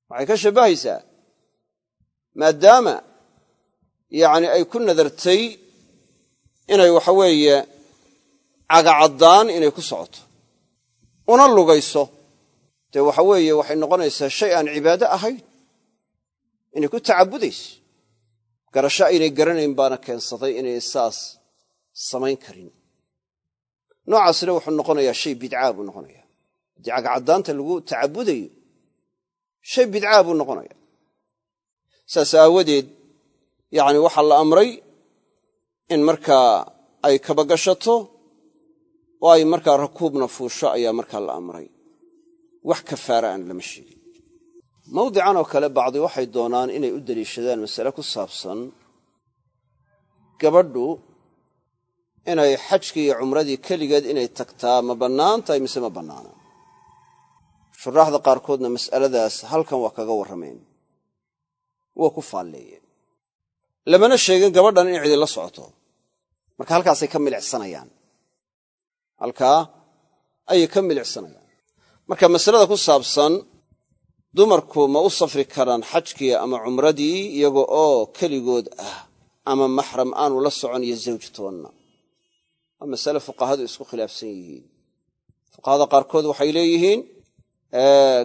waxay ka shabbahaysaa maadaama yacni ay ku nadartay inay waxa weeye cagacaddaan inay ku socoto. Una lugayso. Dee waxa weeye waxay noqonaysaa shay aan cibaado ahayn. Inay ku tacabudayso. Garasho aynay garanayn baana keensaday inay saas samayn karin. Noocaasna wuxuu noqonayaa shay bidcaa buu noqonaya haddii cagacaddaanta lagu tacabudayo shay bidcaa buu noqonaya saas aawadeed yacni waxaa la amray in markaa ay kabagashato oo markaa rakuubna fuusho ayaa markaa la amray. Wax kafaara aan lama sheegin. Mawdican oo kale bacdi waxay doonaan inay u deliishadaan masale ku saabsan gabadhu inay xajkii iyo cumradii keligeed inay tagtaa ma bannaan tahay mise ma bannaana. Shuraaxda qaarkoodna mas'aladaas halkan waa kaga warrameen waa ku faalleeyeen. Lamana sheegin gabadhan in cidi la socoto. Marka halkaasay ka milicsanayaan halkaa ayay ka milicsanayaan. Marka masalada ku saabsan dumarku ma u safri karaan xajkii ama cumradii iyaga oo keligood ah ama maxram aanu la socon iyo zawj toonna. Waa masale fuqahadu isku khilaafsan yihiin. Fuqahada qaarkood waxay leeyihiin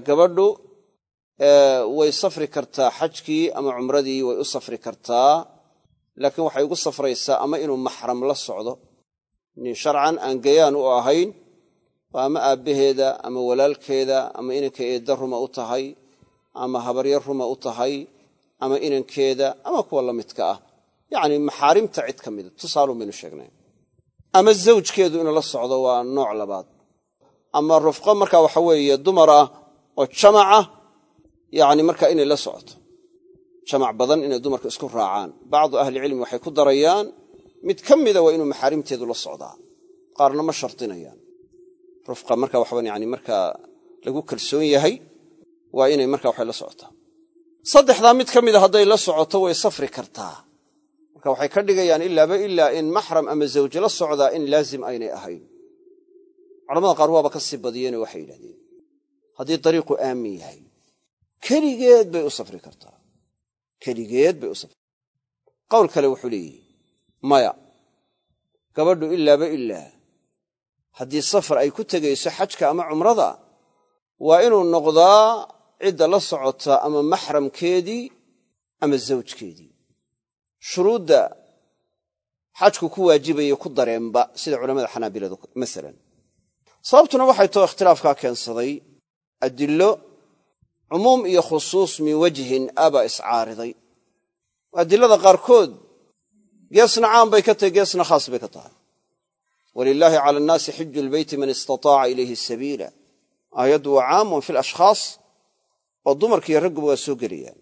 gabadhu way safri kartaa xajkii ama cumradii way u safri kartaa laakiin waxay ugu safraysaa ama inuu maxram la socdo nin sharcan aan gayaan u ahayn oo ama aabbaheeda ama walaalkeeda ama inanka eedda ruma u tahay ama habaryar ruma u tahay ama inankeeda ama kuwa la midka ah. Yacni maxaarimta cid ka mida tusaalun baynu sheegnay. Ama zawjkeedu inuu la socdo waa nooc labaad. Ama rufqo marka waxa weeye dumar ah oo jamaca yacni marka inay la socoto. Jamac badan inay dumarka isku raacaan. Bacdu ahlicilmi waxay ku darayaan mid ka mida waa inuu maxaarimteedu la socdaa. Qaarna ma shardinayaan rufqa marka waxaban yani markaa lagu kalsoon yahay waa inay marka waxay la socotaa. Saddexdaa mid ka mida hadday la socoto way safri kartaa. Marka waxay ka dhigayaan ilaaba ilaa in maxram ama zawje la socdaa in laazim aynay ahayn. Culamada qaar waaba ka sii badiyeenoo waxay yidhahdeen haddii dariiqu aamin yahay keligeed bay u safri kartaa. Keligeed bay u safri qowl kale wuxuu leeyihi maya. Gabadhu ilaaba ilaa haddii safar ay ku tegayso xajka ama cumrada waa inuu noqdaa cidda la socota ama maxramkeedii ama zawjkeedii. Shuruudda xajku ku waajibaya ku dareenba sida culamada xanaabiladu masalan. Sababtuna waxay too ikhtilaafkaa keensaday. Adillo cumuum iyo khusuus min wajhin abaa iscaariday adilada qaarkood geesna caam bay ka tahay geesna khaas bay ka tahay. Walilaahi cala annaasi xiju lbeyti man istataaca ilayhi sabiila. Aayaddu waa caamun fi lashkhaas oo dumarka iyo ragguba waa soo gelayaan.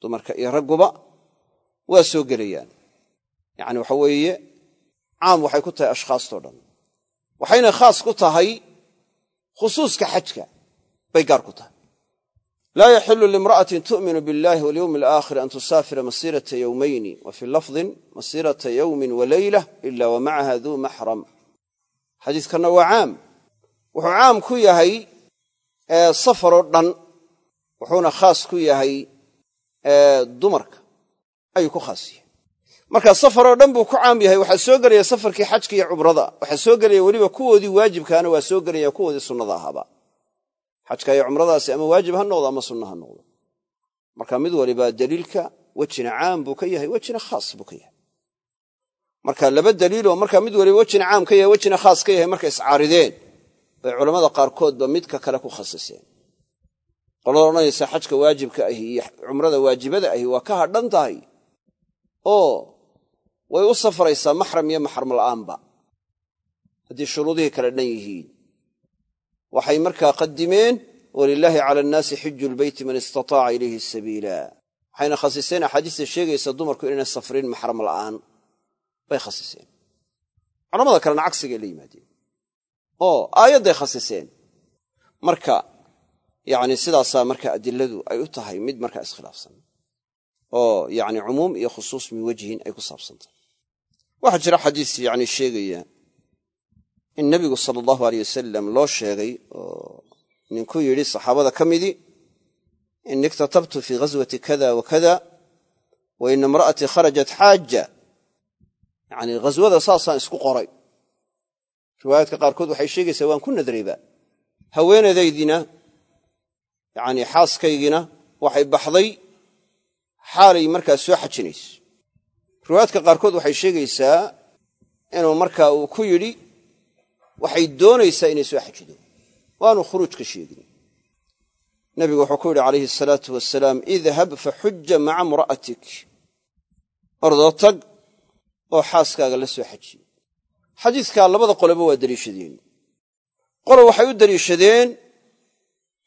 Dumarka iyo ragguba waa soo gelayaan. Yacni waxa weeye caam waxay ku tahay ashkhaastoo dhan. Waxayna khaas ku tahay khusuuska xajka bay gaar ku tahay laa yaxilu limra'atin tu'minu biاllahi walyowmi alaakhir an tusaafira masiirata yowmayni wa fii lafdin masiirata yowmin wa leylah ila wa macaha duu maxram xadiiskanna waa caam. Wuxuu caam ku yahay safaroo dhan wuxuuna khaas ku yahay dumarka. Ayuu ku khaas yahay. Marka safaroo dhan buu ku caam yahay. Waxaa soo gelaya safarkii xajka iyo cumrada waxaa soo gelaya weliba kuwoodii waajibkaana waa soo gelaya kuwoodii sunnada ahaaba xajka iyo cumradaasi ama waajib ha noqdo ama sunna ha noqdo. Marka mid waliba daliilka wejina caam buu ka yahay wejina khaas buu ka yahay. Marka laba daliiloo marka mid waliba wejina caam ka yahay wejina khaas ka yahay markay iscaarideen bay culammada qaarkoodba midka kale ku khasiseen. Qolada odhanaysa xajka waajibka ahi iyo cumrada waajibada ahi waa ka hadhan tahay. Oo way u safraysaa maxram iyo maxram la'aanba. Haddii shuruudihii kale dhan yihiin waxay markaa qadimeen walilaahi cala annaasi xiju lbeyti man istataaca ilayhi sabiila. Waxayna khasiseen axaadiista sheegaysa dumarku inayna safrin maxram la'aan. Bay khasiseen. Culamada kalena cagsigay la yimaadeen. Oo aayadday khasiseen. Marka yani sidaasaa marka adiladu ay u tahay mid markaa iskhilaafsan. Oo yani cumuum iyo khusuus min wejhin ay ku saabsantahy waxaa jira xadiis yani sheegaya in nebigu sala allahu aleyh wasalam loo sheegay oo ninku yidhi saxaabada ka midii ini iktatabtu fii ghaswati kada wa kada wa ina imra'atii kharajat xaaja. Yani ghaswada saasaan isku qoray. Riwaayaadka qaarkood waxay sheegaysaa waan ku nadrayba haweenadaydina yani xaaskaygina waxay baxday xaalay markaa soo xajinayso riwaayaadka qaarkood waxay sheegaysaa inuu markaa uu ku yidhi waxay doonaysaa inay soo xajido waanu khuruuj ka sheegin nebigu wuxuu ku yidhi calayhi asalaatu wasalaam idhab faxuja maca imra'atik. Ordoo tag oo xaaskaaga la soo xajiyo xadiiskaa labada qoleba waa deliishadeen qolo waxay u deliishadeen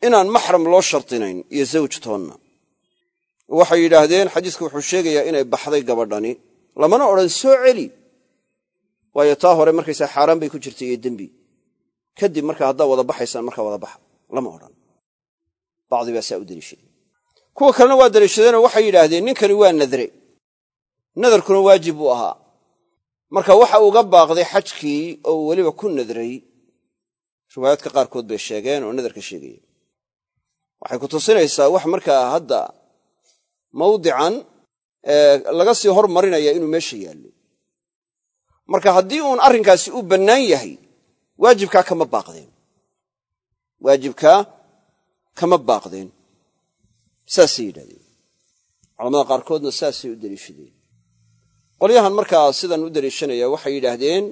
inaan maxram loo shardinayn iyo zawj toonna. Waxay yidhaahdeen xadiisku wuxuu sheegayaa inay baxday gabadhani lamana odhan soo celi waayo taa hore markaysaa xaaraan bay ku jirtay iyo dembi. Kadib markaa haddaa wada baxaysaan markaa wada baxa. Lama odhan. Bacdi baa saa u deliishadeen kuwa kalena waa deliishadeenoo waxay yidhaahdeen ninkani waa nadre. Nadarkuna waajib buu ahaa. Marka waxa uga baaqday xajkii oo weliba ku nadray riwaayaadka qaarkood bay sheegeen oo nadarka sheegaya waxay ku tusinaysaa wax markaa hadda mawdican laga sii hormarinaya inuu meesha yaallo marka haddii uun arrinkaasi u bannaan yahay waajibkaa kama baaqdeen. Waajibkaa kama baaqdeen. Saasay yidhahdeen culamada qaarkoodna saasay u deliishadeen qolyahan markaa sidan u deliishanaya waxay yidhaahdeen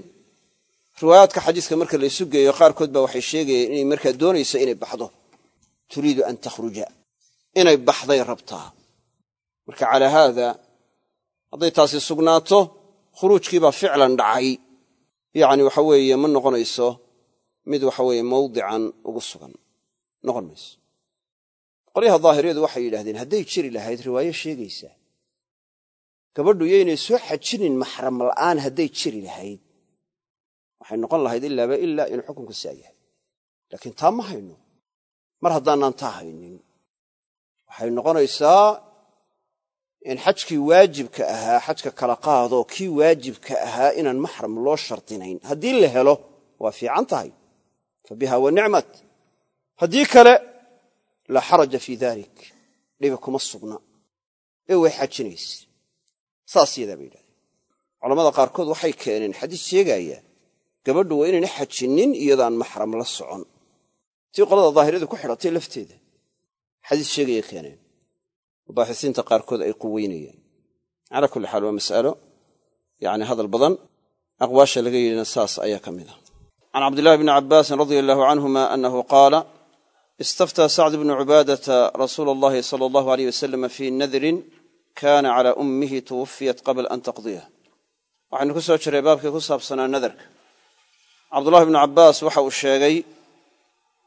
riwaayaadka xadiiska marka laysu geeyo qaarkood baa waxay sheegayeen inay markaa doonayso inay baxdo. Turiidu an takhruja. Inay baxday rabtaa. Marka calaa haada hadday taasi sugnaato khuruujkiibaa ficlan dhacay. Yacni waxa weeye ma noqonayso mid waxa weeye mawdican ugu sugan. Noqon mayso. Qolyaha daahiriyadu waxay yidhahdeen hadday jiri lahayd riwaayo sheegaysa. Gabadhu yaynay soo xajinin maxram la'aan hadday jiri lahayd. Waxay noqon lahayd ilaaba ilaa inuu xukunku saa yahay. Laakiin taa ma hayno. Mar haddaanaan taa haynin. Waxay noqonaysaa in xajkii waajibka ahaa xajka kala qaadoo kii waajibka ahaa inaan maxram loo shardinayn haddii la helo waa fiican tahay. Fa biha wa nicmat. Haddii kale laa xaraja fii dalik dhibi kuma sugna. Ee way xajinayse saas yadaa bay yidhahdeen. Culamada qaarkood waxay keeneen xadiis sheegaaya gabadhu waa inayna xajinnin iyadaan maxram la socon. Tii qolada daahiriyadu ku xidhatay lafteeda. Xadiis sheegaya keeneen mubaaxisiinta qaarkood ay quweynayaan calaa kulli xaal waa mas'alo yani hadal badan aqwaasha laga yidhina saas ayaa ka mid ah. Can cabdillahi bni cabbaasin radia allahu canhuma annahu qaala istaftaa sacd bnu cubaadata rasuula allahi sala allahu aleyh wasalama fii nadrin kana cala ummihi tuwufiyat qabla an taqdiyah waxaynu ku soo jiray baabkii ku saabsanaa nadarka. Cabdullahi bnu cabbaas waxa uu sheegay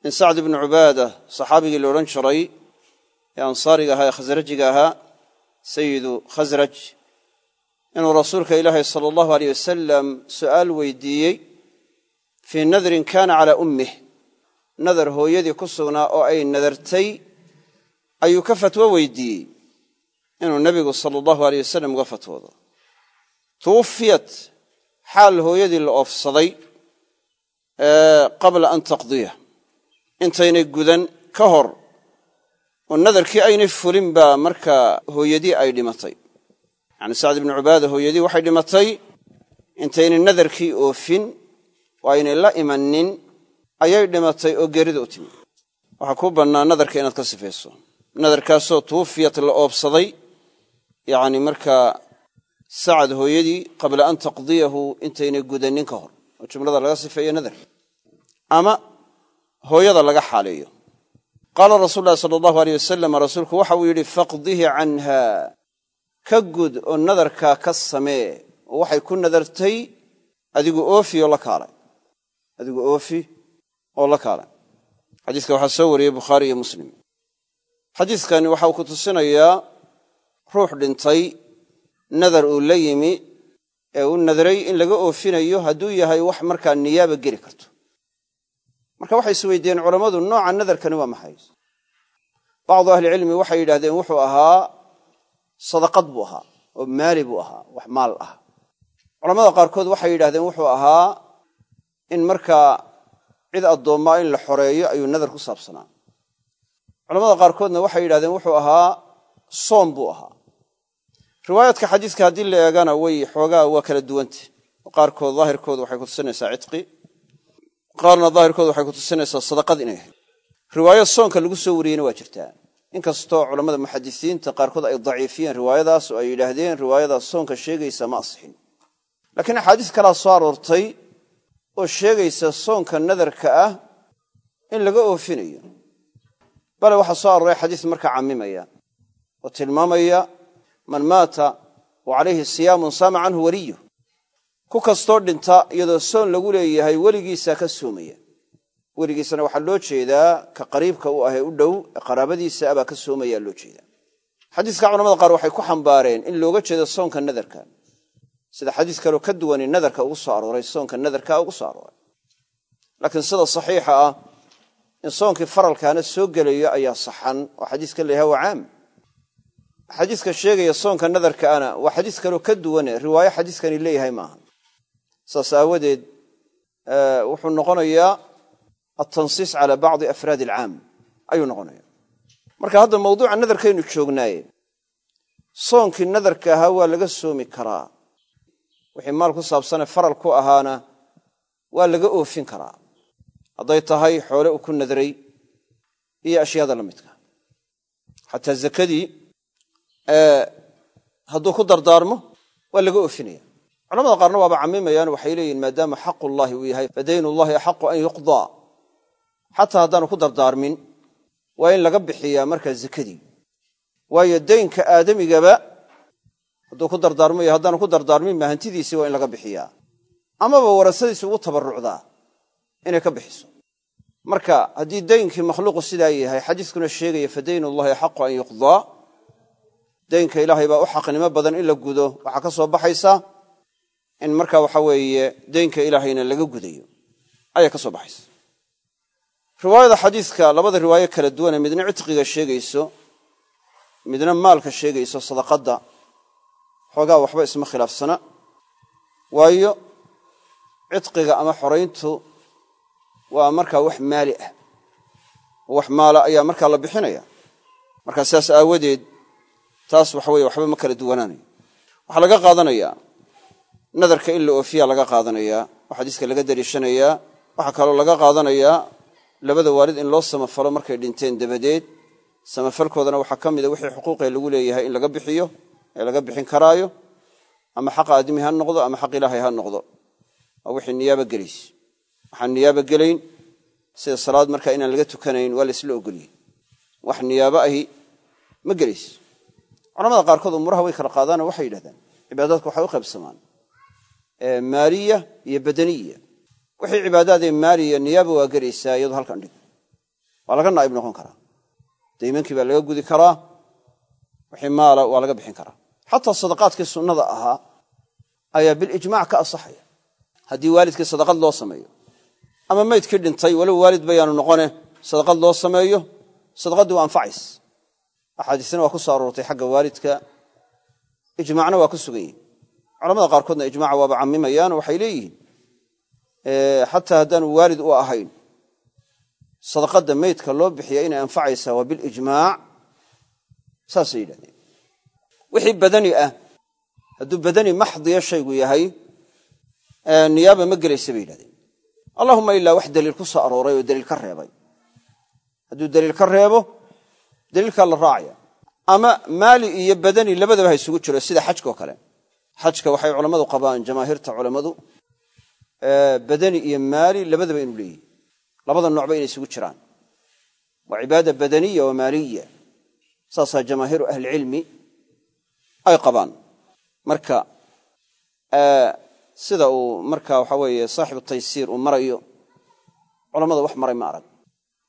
in sacd ibnu cubaada saxaabigii la odhan jiray ee ansaariga ahaa ee khasrajiga ahaa sayidu khasraj. Inuu rasuulka ilaahay sala allahu aleyh wasalam su'aal weydiiyey fii nadrin kaana calaa ummih. Nadar hooyadii ku sugnaa oo ay nadartay ayuu ka fatwo weydiiyey. Inuu nebigu sala allahu aleyh wasalam uga fatwoodo tuwufiyat xaal hooyadii la oofsaday qabla an taqdiya. Intaynay gudan ka hor oo nadarkii aynay fulin baa markaa hooyadii ay dhimatay. Yacni sacd ibnu cubaada hooyadii waxay dhimatay intaynay nadarkii oofin oo aynay la imanin ayay dhimatay oo geerida u timi. Waxaa kuu bannaa nadarka inaad ka sifayso. Nadarkaasoo tuwufiyat la oobsaday yacni markaa sacad hooyadii qabla an taqdiyahu intaynay gudanin ka hor oo jumlada laga sifeeyo nadarka ama hooyada laga xaaleeyo qaala rasuulu llahi sala allahu aleyh wasalam rasuulku waxa uu yidhi faqdihi canha ka gud oo nadarkaa ka samee oo waxay ku nadartay adigu oofi oo la kaalay adigu oofi oo la kaalay. Xadiiska waxaa soo wariyey bukhaari iyo muslim. Xadiiskani waxa uu ku tusinayaa ruux dhintay nadar uu la yimi ee uu nadray in laga oofinayo hadduu yahay wax markaa niyaaba geli karto marka waxay isweydiiyeen culammadu nooca nadarkani waa maxay? Bacdu ahlicilmi waxay yidhahdeen wuxuu ahaa sadaqad buu ahaa oo maali buu ahaa wax maal ah. Culamada qaarkood waxay yidhahdeen wuxuu ahaa in markaa cid addoommaa in la xoreeyo ayuu nadar ku saabsanaa. Culamada qaarkoodna waxay yidhahdeen wuxuu ahaa soom buu ahaa. Riwaayaadka xadiiska haddii la eegana way xoogaa waa kala duwanta qaarkood daahirkooda waxay kutusinaysaa cidqi qaarna daahirkooda waxay kutusinaysaa sadaqad inay ahayd. Riwaayo soonka lagu soo wariyeyna waa jirtaa. Inkastoo culammada muxadisiinta qaarkood ay daciifiyeen riwaayadaas oo ay yidhaahdeen riwaayadaas soonka sheegaysa ma asixin laakiin axaadiis kalaa soo aroortay oo sheegaysa soonka nadarka ah in laga oofinayo. Bale waxaa soo arooray xadiis markaa cammimaya oo tilmaamaya man maata wa calayhi siyaamun saama canhu weliyu ku kastoo dhinta iyadoo soon lagu leeyahay weligiisaa ka soomaya weligiisana waxaa loo jeedaa ka qariibka u ahee u dhow qaraabadiisa abaa ka soomayaa loo jeedaa. Xadiiska culamada qaar waxay ku xambaareen in looga jeedo soonka nadarka. Sida xadiis kaleo ka duwani nadarka ugu soo arooray soonka nadarka ugu soo arooray. Laakiin sida saxiixa ah in soonkii faralkaana soo gelayo ayaa saxan oo xadiiska la yahay waa caam. Xadiiska sheegaya soonka nadarkaana waa xadiis kaleo ka duwane riwaayo xadiiskani leeyahay maaha saas aawadeed wuxuu noqonayaa altansiis cala bacdi afraad alcaam. Ayuu noqonaya marka hadda mawduuca nadarkaynu joognaaye soonkii nadarka ahaa waa laga soomi karaa. Wixii maal ku saabsane faral ku ahaana waa laga oofin karaa. Hadday tahay xoole uu ku nadray iyo ashyaada la midka. Xataa zakadii hadduu ku dardaarmo waa laga oofinaya culamada qaarna waaba camimayaan waxay leeyihiin maadaama xaqullahi uu yahay fadaynullahi axaqu an yuqdaa xataa haddaanu ku dardaarmin waa in laga bixiyaa markaa zakadii. Waayo daynka aadamigaba hadduu ku dardaarmo iyo haddaanu ku dardaarmin ma hantidiisii waa in laga bixiyaa. Amaba warasadiisi ugu tabarrucdaa inay ka bixiso. Marka haddii daynkii makhluuqu sidaa yahay xadiiskuna sheegaya fadaynullahi axaqu an yuqdaa daynka ilaahay baa u xaqnimo badan in la gudo waxaa ka soo baxaysa in marka waxa weeye daynka ilaahayna laga gudayo ayaa ka soo baxaysa. Riwaayada xadiiska labada riwaayo kala duwane midna cidqiga sheegayso midna maalka sheegayso sadaqadda xoogaa waxba isma khilaafsana. Waayo cidqiga ama xorayntu waa markaa wax maali ah. Wax maala ayaa markaa la bixinaya. Markaa sidaas aawadeed taas waxa weye waxba ma kala duwanaanayo. Waxaa laga qaadanayaa nadarka in la oofiya laga qaadanayaa oo xadiiska laga dariishanayaa waxaa kaloo laga qaadanayaa labada waalid in loo samafalo markay dhinteen dabadeed samafalkoodana waxaa ka mida wixii xuquuqee lagu leeyahay in laga bixiyo ee laga bixin karaayo ama xaq aadami ha noqdo ama xaq ilaahay ha noqdo. Waa wixii niyaaba gelays. Waxaan niyaaba gelayn sida salaad markaa inaan laga tukanayn waa laysla ogoliyey wax niyaabo ahi ma gelays. Culamada qaarkood umuuraha way kala qaadaano waxay yidhahdaan cibaadaadku waxay u qaybsamaan maaliya iyo badaniya. Wixii cibaadaadee maaliya niyaaba waa gelaysaa iyadoo halkan dhig waa laga naa'ib noqon karaa. Daymankii baa laga gudi karaa. Wixii maala waa laga bixin karaa. Xataa sadaqaadkii sunnada ahaa ayaa bilijmac ka asaxaya haddii waalidkii sadaqad loo sameeyo ama maydkii dhintay walow waalid bayaanu noqone sadaqad loo sameeyo sadaqaddii waa anfacays axaadiisna waa ku soo aroortay culamada qaarkoodna ijmaca waaba camimayaan waxay leeyihiin xataa haddaanu waalid u ahayn sadaqadda meydka loo bixiya inay anfacaysaa waa bilijmaac saasay yidhahdeen. Wixii badani ah hadduu badani maxdiya shaygu yahay niyaaba ma gelaysa bay yidhahdeen. Allahuma ilaa wax daliil ku soo arooray oo daliil ka reebay. Hadduu daliil ka reebo daliilkaa la raacaya ama maali iyo badani labadaba ha isugu jiro sida xajkaoo kale xajka waxay culammadu qabaan jamaahiirta culammadu badani iyo maali labadaba inuu leeyihi labada noocba inay isugu jiraan. Waa cibaada badaniya wa maaliya. Saasaa jamaahiiru ahlicilmi ay qabaan. Marka sida uu marka waxa weeye saaxibu taysiir uu marayo culammada wax maray ma arag.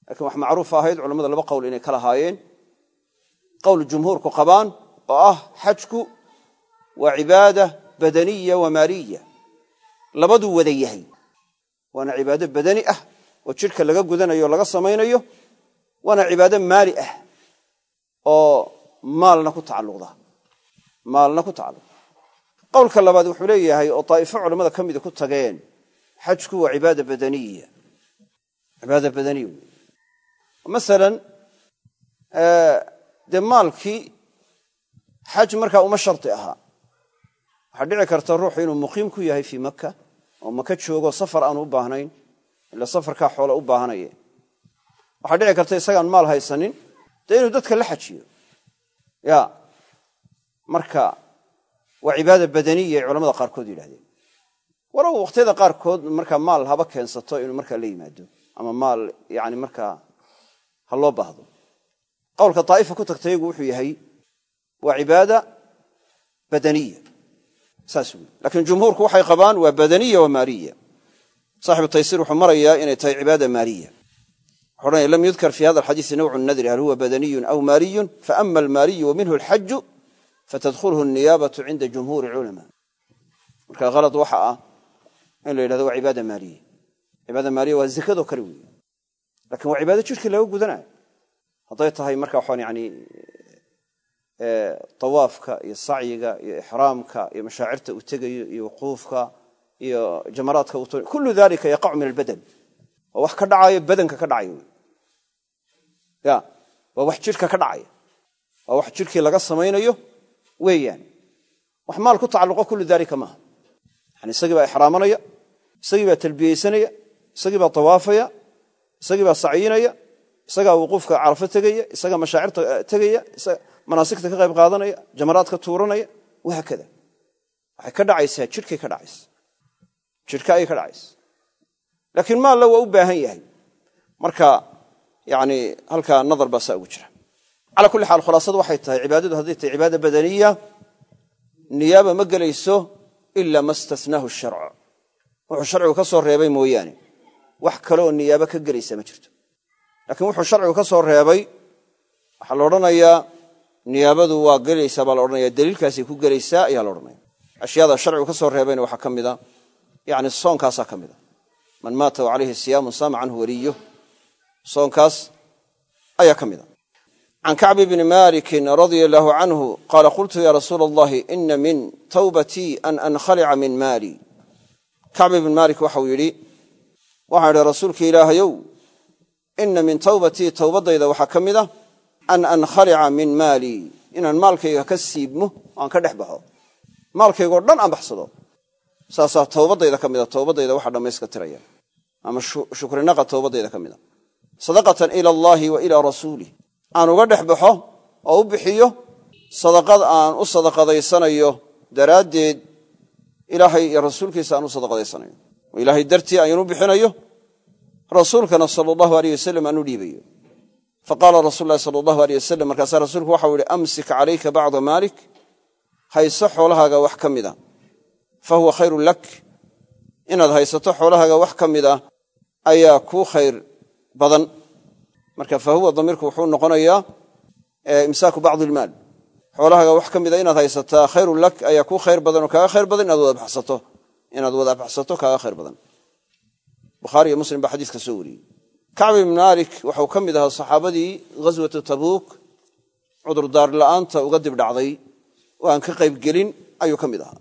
Lakiin wax macruuf ahayd culamada laba qowl inay ka lahaayeen. Qowl jumhuurku qabaan oo ah xajku waa cibaada badaniya wa maaliya. Labaduu wada yahay. Waana cibaado badani ah oo jidhka laga gudanayo o laga samaynayo waana cibaado maali ah oo maalna ku tacalluqda. Maalna ku tacalluqda. Qowlka labaad wuxuu leeyahay oo daa'ifo culammada ka mida ku tageen xajku waa cibaada badaniya. Cibaada badaniya masalan dee maalkii xaj markaa uma shardi ahaa waxaa dhici karta ruuxu inuu muqiim ku yahay fii maka oo maka joogo safar aanu u baahnayn ila safarkaa xoola u baahanaye waxaa dhici karta isagaan maal haysanin dee inuu dadka la xajiyo. Ya marka waa cibaada badaniya ay culamada qaarkood yidhahdeen walow wakhtiyada qaarkood markaa maal haba keensato inuu markaa la yimaado ama maal yani markaa ha loo baahdo. Qowlka daa'ifa ku tagta yagu wuxuu yahay waa cibaada badaniya saas wey laakiin jumhuurku waxay qabaan waa badaniya wa maaliya saaxibu taysiir wuxuu marayaa inay tahay cibaada maaliya wuxu odhanaya lam yudkar fi hada alxadiisi nawcu nadri hal huwa badaniyun aw maaliyun faama almaaliyu wa minhu alxaju fatadkhulhu alniyaabatu cinda jumhuuri culamaa. Marka halad waxa ah in la yidhahdo waa cibaada maaliya cibaada maaliya waa zakadoo kale wey laakiin waa cibaado jidhkii laga gudanayo. Hadday tahay marka waxaan yani tawaafka iyo sacyiga iyo ixraamka iyo mashaacirta uu tegayo iyo wuquufka iyo jamaraadka kullu dalika yaqacu min albadan. Waa wax ka dhacayo badanka ka dhacayo ya waa wax jidhka ka dhacaya waa wax jidhkii laga samaynayo weeyaan. Wax maal ku tacalluqo kullu daalika maaha. Yani isagii baa ixraamanaya isagii baa talbiyeysanaya isagii baa tawaafaya isagii baa sacyinaya isagaa wuquufka carafo tegaya isagaa mashaacirta tegaya manaasigta ka qayb qaadanaya jamaraadka tuuranaya wahaakada waxay ka dhacaysaa jidhkay ka dhacaysa. Jidhka ayay ka dhacaysa. Laakiin maalla waa u baahan yahay. Marka yani halkaa nadar baa saa ugu jira. Calaa kulli xaal khulaasadu waxay tahay cibaadadu hadday tahay cibaada badaniya niyaaba ma gelayso ila ma stanaahu sharc wuxuu sharcigu ka soo reebay mooyaane. Wax kaleoo niyaabo ka gelaysa ma jirto. Laakiin wuxuu sharcigu ka soo reebay waxaa la odhanayaa niyaabadu waa gelaysaa baa la odhanaya. Daliilkaasay ku gelaysaa ayaa la odhanaya. Ashyaada sharcigu ka soo reebayna waxaa ka mida yani soonkaasaa ka mida. Man maata calayhi siyaamun saama canhu soonkaas ayaa ka mida. Can kacbi bni malikin radia allaahu canhu qaala qultu ya rasuula allahi ina min tawbatii an ankhalica min maali. Kacbi bn malik waxau yidhi waxaan idhi rasuulka ilaahayow ina min tawbatii towbaddayda waxaa ka mid a an ankhalica min maalii inaan maalkayga ka siibmo aan ka dhex baxo. Maalkaygoo dhan aan baxsado. Saasaa towbaddayda ka mida. Towbaddayda waxa dhammayska tiraya. Ama shukrinaqa towbaddayda ka mida. Sadaqatan ila allaahi wa ilaa rasuulih aan uga dhex baxo oo u bixiyo sadaqad aan u sadaqadaysanayo daraaddeed ilaahay iyo rasuulkiisa aan u sadaqadaysanayo. Oo ilaahay dartii aynu bixinayo rasuulkana sala allahu aleyh wasalam aan u dhiibayo faqaala rasul lahi sala allahu aleyh wasalam markaasaa rasuulku waxau yihi amsik calayka bacda maalik hayso xoolahaaga wax ka mida. Fa huwa khayrun lak. Inaad haysato xoolahaaga wax ka mid a ayaa kuu khayr badan. Marka fa huwa damiirku wuxuu noqonayaa imsaaku bacdi ilmaal xoolahaaga wax ka mida inaad haysataa khayrun lak ayaa kuu khayr badan oo kaaga khayr badan inaad wada baxsato. Inaad wada baxsato kaaga khayr badan. Bukhaari iyo kacbi ibn maalik waxau ka mid ahaa saxaabadii ghaswatu tabuuk cudurdaar la'aanta uga dib dhacday. Oo aan ka qaybgelin ayuu ka mid ahaa.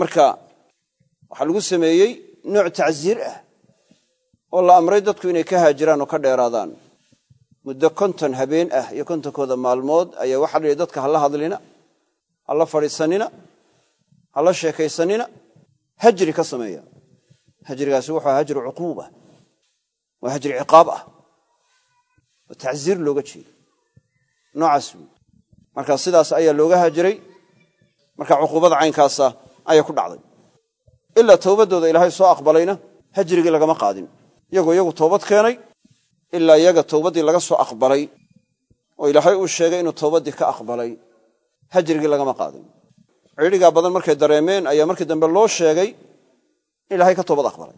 Marka waxaa lagu sameeyey nooc tacsiir ah oo la amray dadku inay ka haajiraan oo ka dheeraadaan. Muddo konton habeen ah iyo kontonkooda maalmood ayaa waxaa la yidhi dadka hala hadlina hala fadhiisanina hala sheekaysanina hajri ka sameeya. Hajrigaasi wuxuu aha waa hajri ciqaab ah oo tacsiir looga jeedo. Noocaas wey marka sidaas ayaa looga hajiray marka cuquubada caynkaasa ayaa ku dhacday. Ilaa towbaddooda ilaahay soo aqbalayna hajrigii lagama qaadin. Iyagoo iyagu toobad keenay ilaa iyaga towbaddii laga soo aqbalay. Oo ilaahay uu sheegay inuu towbaddii ka aqbalay hajrigii lagama qaadin. Cidhigaa badan markay dareemeen ayaa markii dambe loo sheegay in ilaahay ka toobad aqbalay.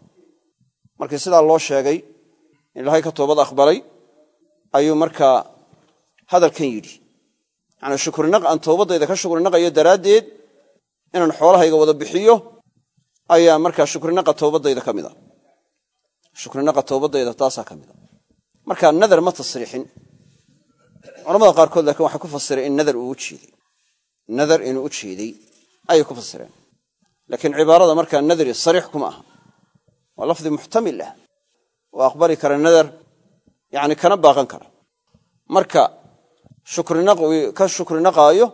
Markii sidaa loo sheegay in ilaahay ka toobad aqbalay ayuu markaa hadalkan yidhi. Yacnii shukrinaq aan towbaddayda ka shukrinaqayo daraaddeed inaan xoolahayga wada bixiyo ayaa markaa shukrinaqa towbaddayda ka mid a. Shukrinaqa towbaddayda taasaa ka mid a. Marka nadar ma tasriixin. Culamada qaarkood laakiin waxay ku fasireen in nadar uu u jeeday nadar inuu u jeeday ayay ku fasireen. Laakiin cibaarada markaa nadri sariix kuma aha. Waa lafdi muxtamil ah oo aqbali kara nadar yani kana baaqan kara. Marka ka shukrinaqaayo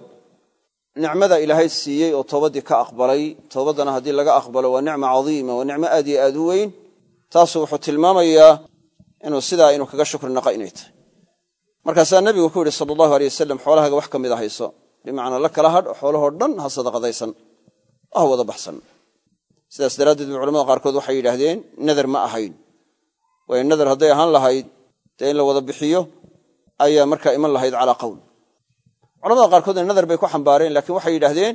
nicmada ilaahay siiyey oo toobaddii ka aqbalay toobaddana haddii laga aqbalo waa nicma cadiima waa nicmo aad iyo aad u weyn taasu wuxuu tilmaamayaa inuu sidaa inuu kaga shukrinaqa inay tahay. Markaasaa nebigu ku yidhi sala allahu aley wasalam xoolahaaga wax ka mida hayso bimacnaa la kala hadh oo xoolahoo dhan ha sadaqadaysan ha wada baxsan. Sidaas daraaddeed ba culamada qaarkood waxay yidhaahdeen nadar ma ahayn waayo nadar hadday ahaan lahayd dee in la wada bixiyo ayaa markaa iman lahayd calaa qowl. Culamada qaarkoodna nadar bay ku xambaareen laakiin waxay yidhaahdeen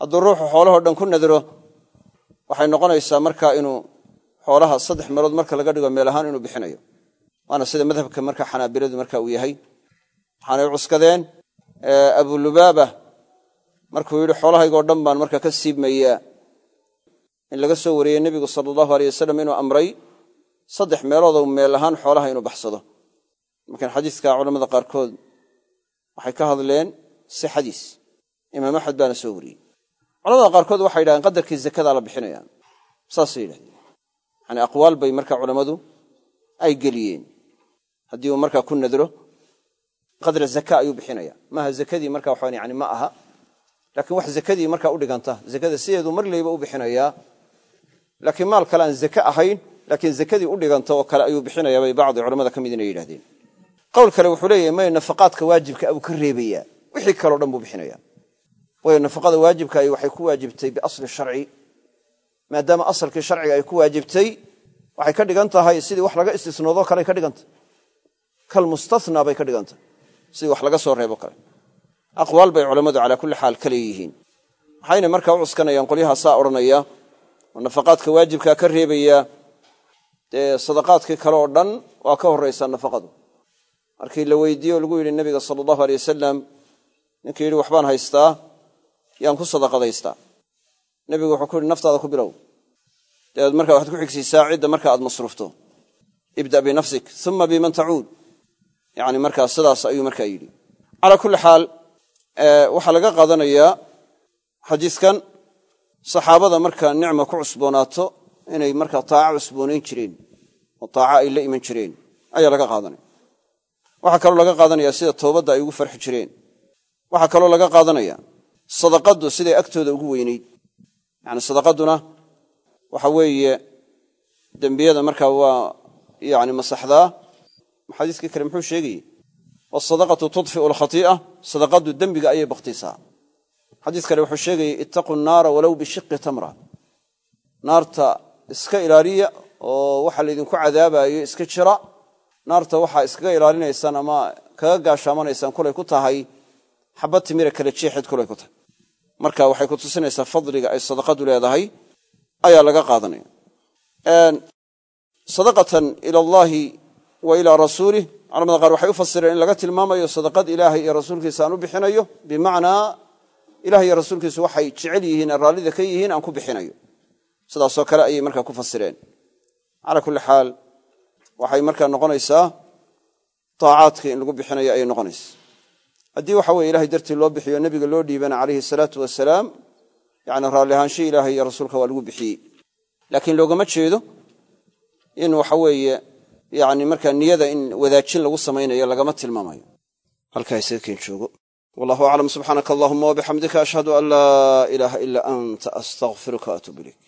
hadduu ruuxu xoolahoo dhan ku nadro waxay noqonaysaa markaa inuu xoolaha saddex meelood marka laga dhigo meel ahaan inuu bixinayo. Waana sida madhabka markaa xanaabiladu marka uu yahay. Waxaanay cuskadeen abulubaaba markuu yidhi xoolahaygoo dhan baan markaa ka siibmayaa. In laga soo wariyey nebigu sala allahu aleyh wasalam inuu amray saddex meeloodoo meel ahaan xoolaha inuu baxsado. Markan xadiiska culamada qaarkood waxay ka hadleen sixadiis imaam axmed baana soo wariyey. Culamada qaarkood waxay yidhahdeen qadarkii zakadaa la bixinaya saasay yidhahdeen. Yani aqwaal bay marka culammadu ay geliyeen. Haddii uu markaa ku nadro qadra zaka ayuu bixinaya maaha zakadii marka waxaan yani ma aha. Laakiin wax zakadii markaa u dhiganta zakada sideedu mar layba u bixinayaa. Laakiin maal kale aan zake ahayn laakiin zakadii u dhiganta oo kale ayuu bixinaya bay bacdi culamada ka mid inay yidhahdeen qowl kale wuxuu leeyahay may nafaqaadka waajibka abuu ka reebayaa wixii kaleo dhan buu bixinaya. Waayo nafaqada waajibkaay waxay ku waajibtay biasli sharci. Maadaama asalkii sharciga ay ku waajibtay waxay ka dhigan tahay sidii wax laga istisnoodoo kale ka dhigantah kal mustathnaa bay ka dhigantah sidii wax laga soo reebo kale. Aqwaal bay culammadu calaa kulli xaal ka leeyihiin. Waxayna markaa u cuskanayaan qolyaha saa odhanaya oo nafaqaadka waajibkaa ka reebaya dee sadaqaadkii kale oo dhan waa ka horraysaa nafaqadu. Markii la weydiiye oo lagu yidhi nabiga sala allahu aley wasalam ninkii yidhi waxbaan haystaa yaan ku sadaqadaystaa. Nebigu wuxuu ku yidhi naftaada ku bilow. Dabeed markaa waxaad ku xigsiisaa cidda marka aad masruufto. Ibda binafsik uma biman tacuud yani markaa sidaas ayuu markaa yidhi. Calaa kulli xaal waxaa laga qaadanayaa xadiiskan saxaabada markaa nicma ku cusboonaato inay markaa taaca cusboonayn jireen oo taaca ay la iman jireen ayaa laga qaadanaya. Waxaa kaloo laga qaadanaya sida toobadda ay ugu farxi jireen. Waxaa kaloo laga qaadanaya sadaqaddu siday agtooda ugu weynayd. Yani sadaqaduna waxa weeye dembiyada markaa waa yani masaxdaa xadiiskii kale muxuu sheegayey wasadaqatu tudfiu alkhatii'a sadaqaddu dembiga ayay bakhtiisaa xadiis kale wuxuu sheegayey ittaquu naara walow bishiqi tamra. Naarta iska ilaaliya oo waxa laydinku cadaabayo iska jira. Naarta waxaa iskaga ilaalinaysaan ama kaga gaashaamanaysaan kulay ku tahay xabad timira kala jeexeed kulay ku tahay. Marka waxay ku tusinaysaa fadliga ay sadaqadu leedahay ayaa laga qaadanaya. Sadaqatan ila allaahi wa ilaa rasuulih culamada qaar waxay u fasireen in laga tilmaamayo sadaqad ilaahay iyo rasuulkiisa aan u bixinayo. Bimacnaa ilaah iyo rasuulkiisu waxay jecel yihiin raallida ka yihiin aan ku bixinayo sidaasoo kale ayay markaa ku fasireen. Calaa kulli xaal waxay markaa noqonaysaa taacaadka in lagu bixinayo ayay noqonaysa haddii waxa weye ilahay dartii loo bixiyo nebiga loo dhiibana calayhi salaatu wasalaam yani raalli ahaansho ilaahay iyo rasuulka waa lagu bixiyey. Laakiin loogama jeedo in waxa weeye yani markaa niyada in wadaajin lagu samaynayo lagama tilmaamayo. Halkaa isaga keen joogo. Wallahu aclam subxaanaka allahuma wabixamdika ashhadu an laa ilaaha ilaa anta astaqfiruka atuub ilayk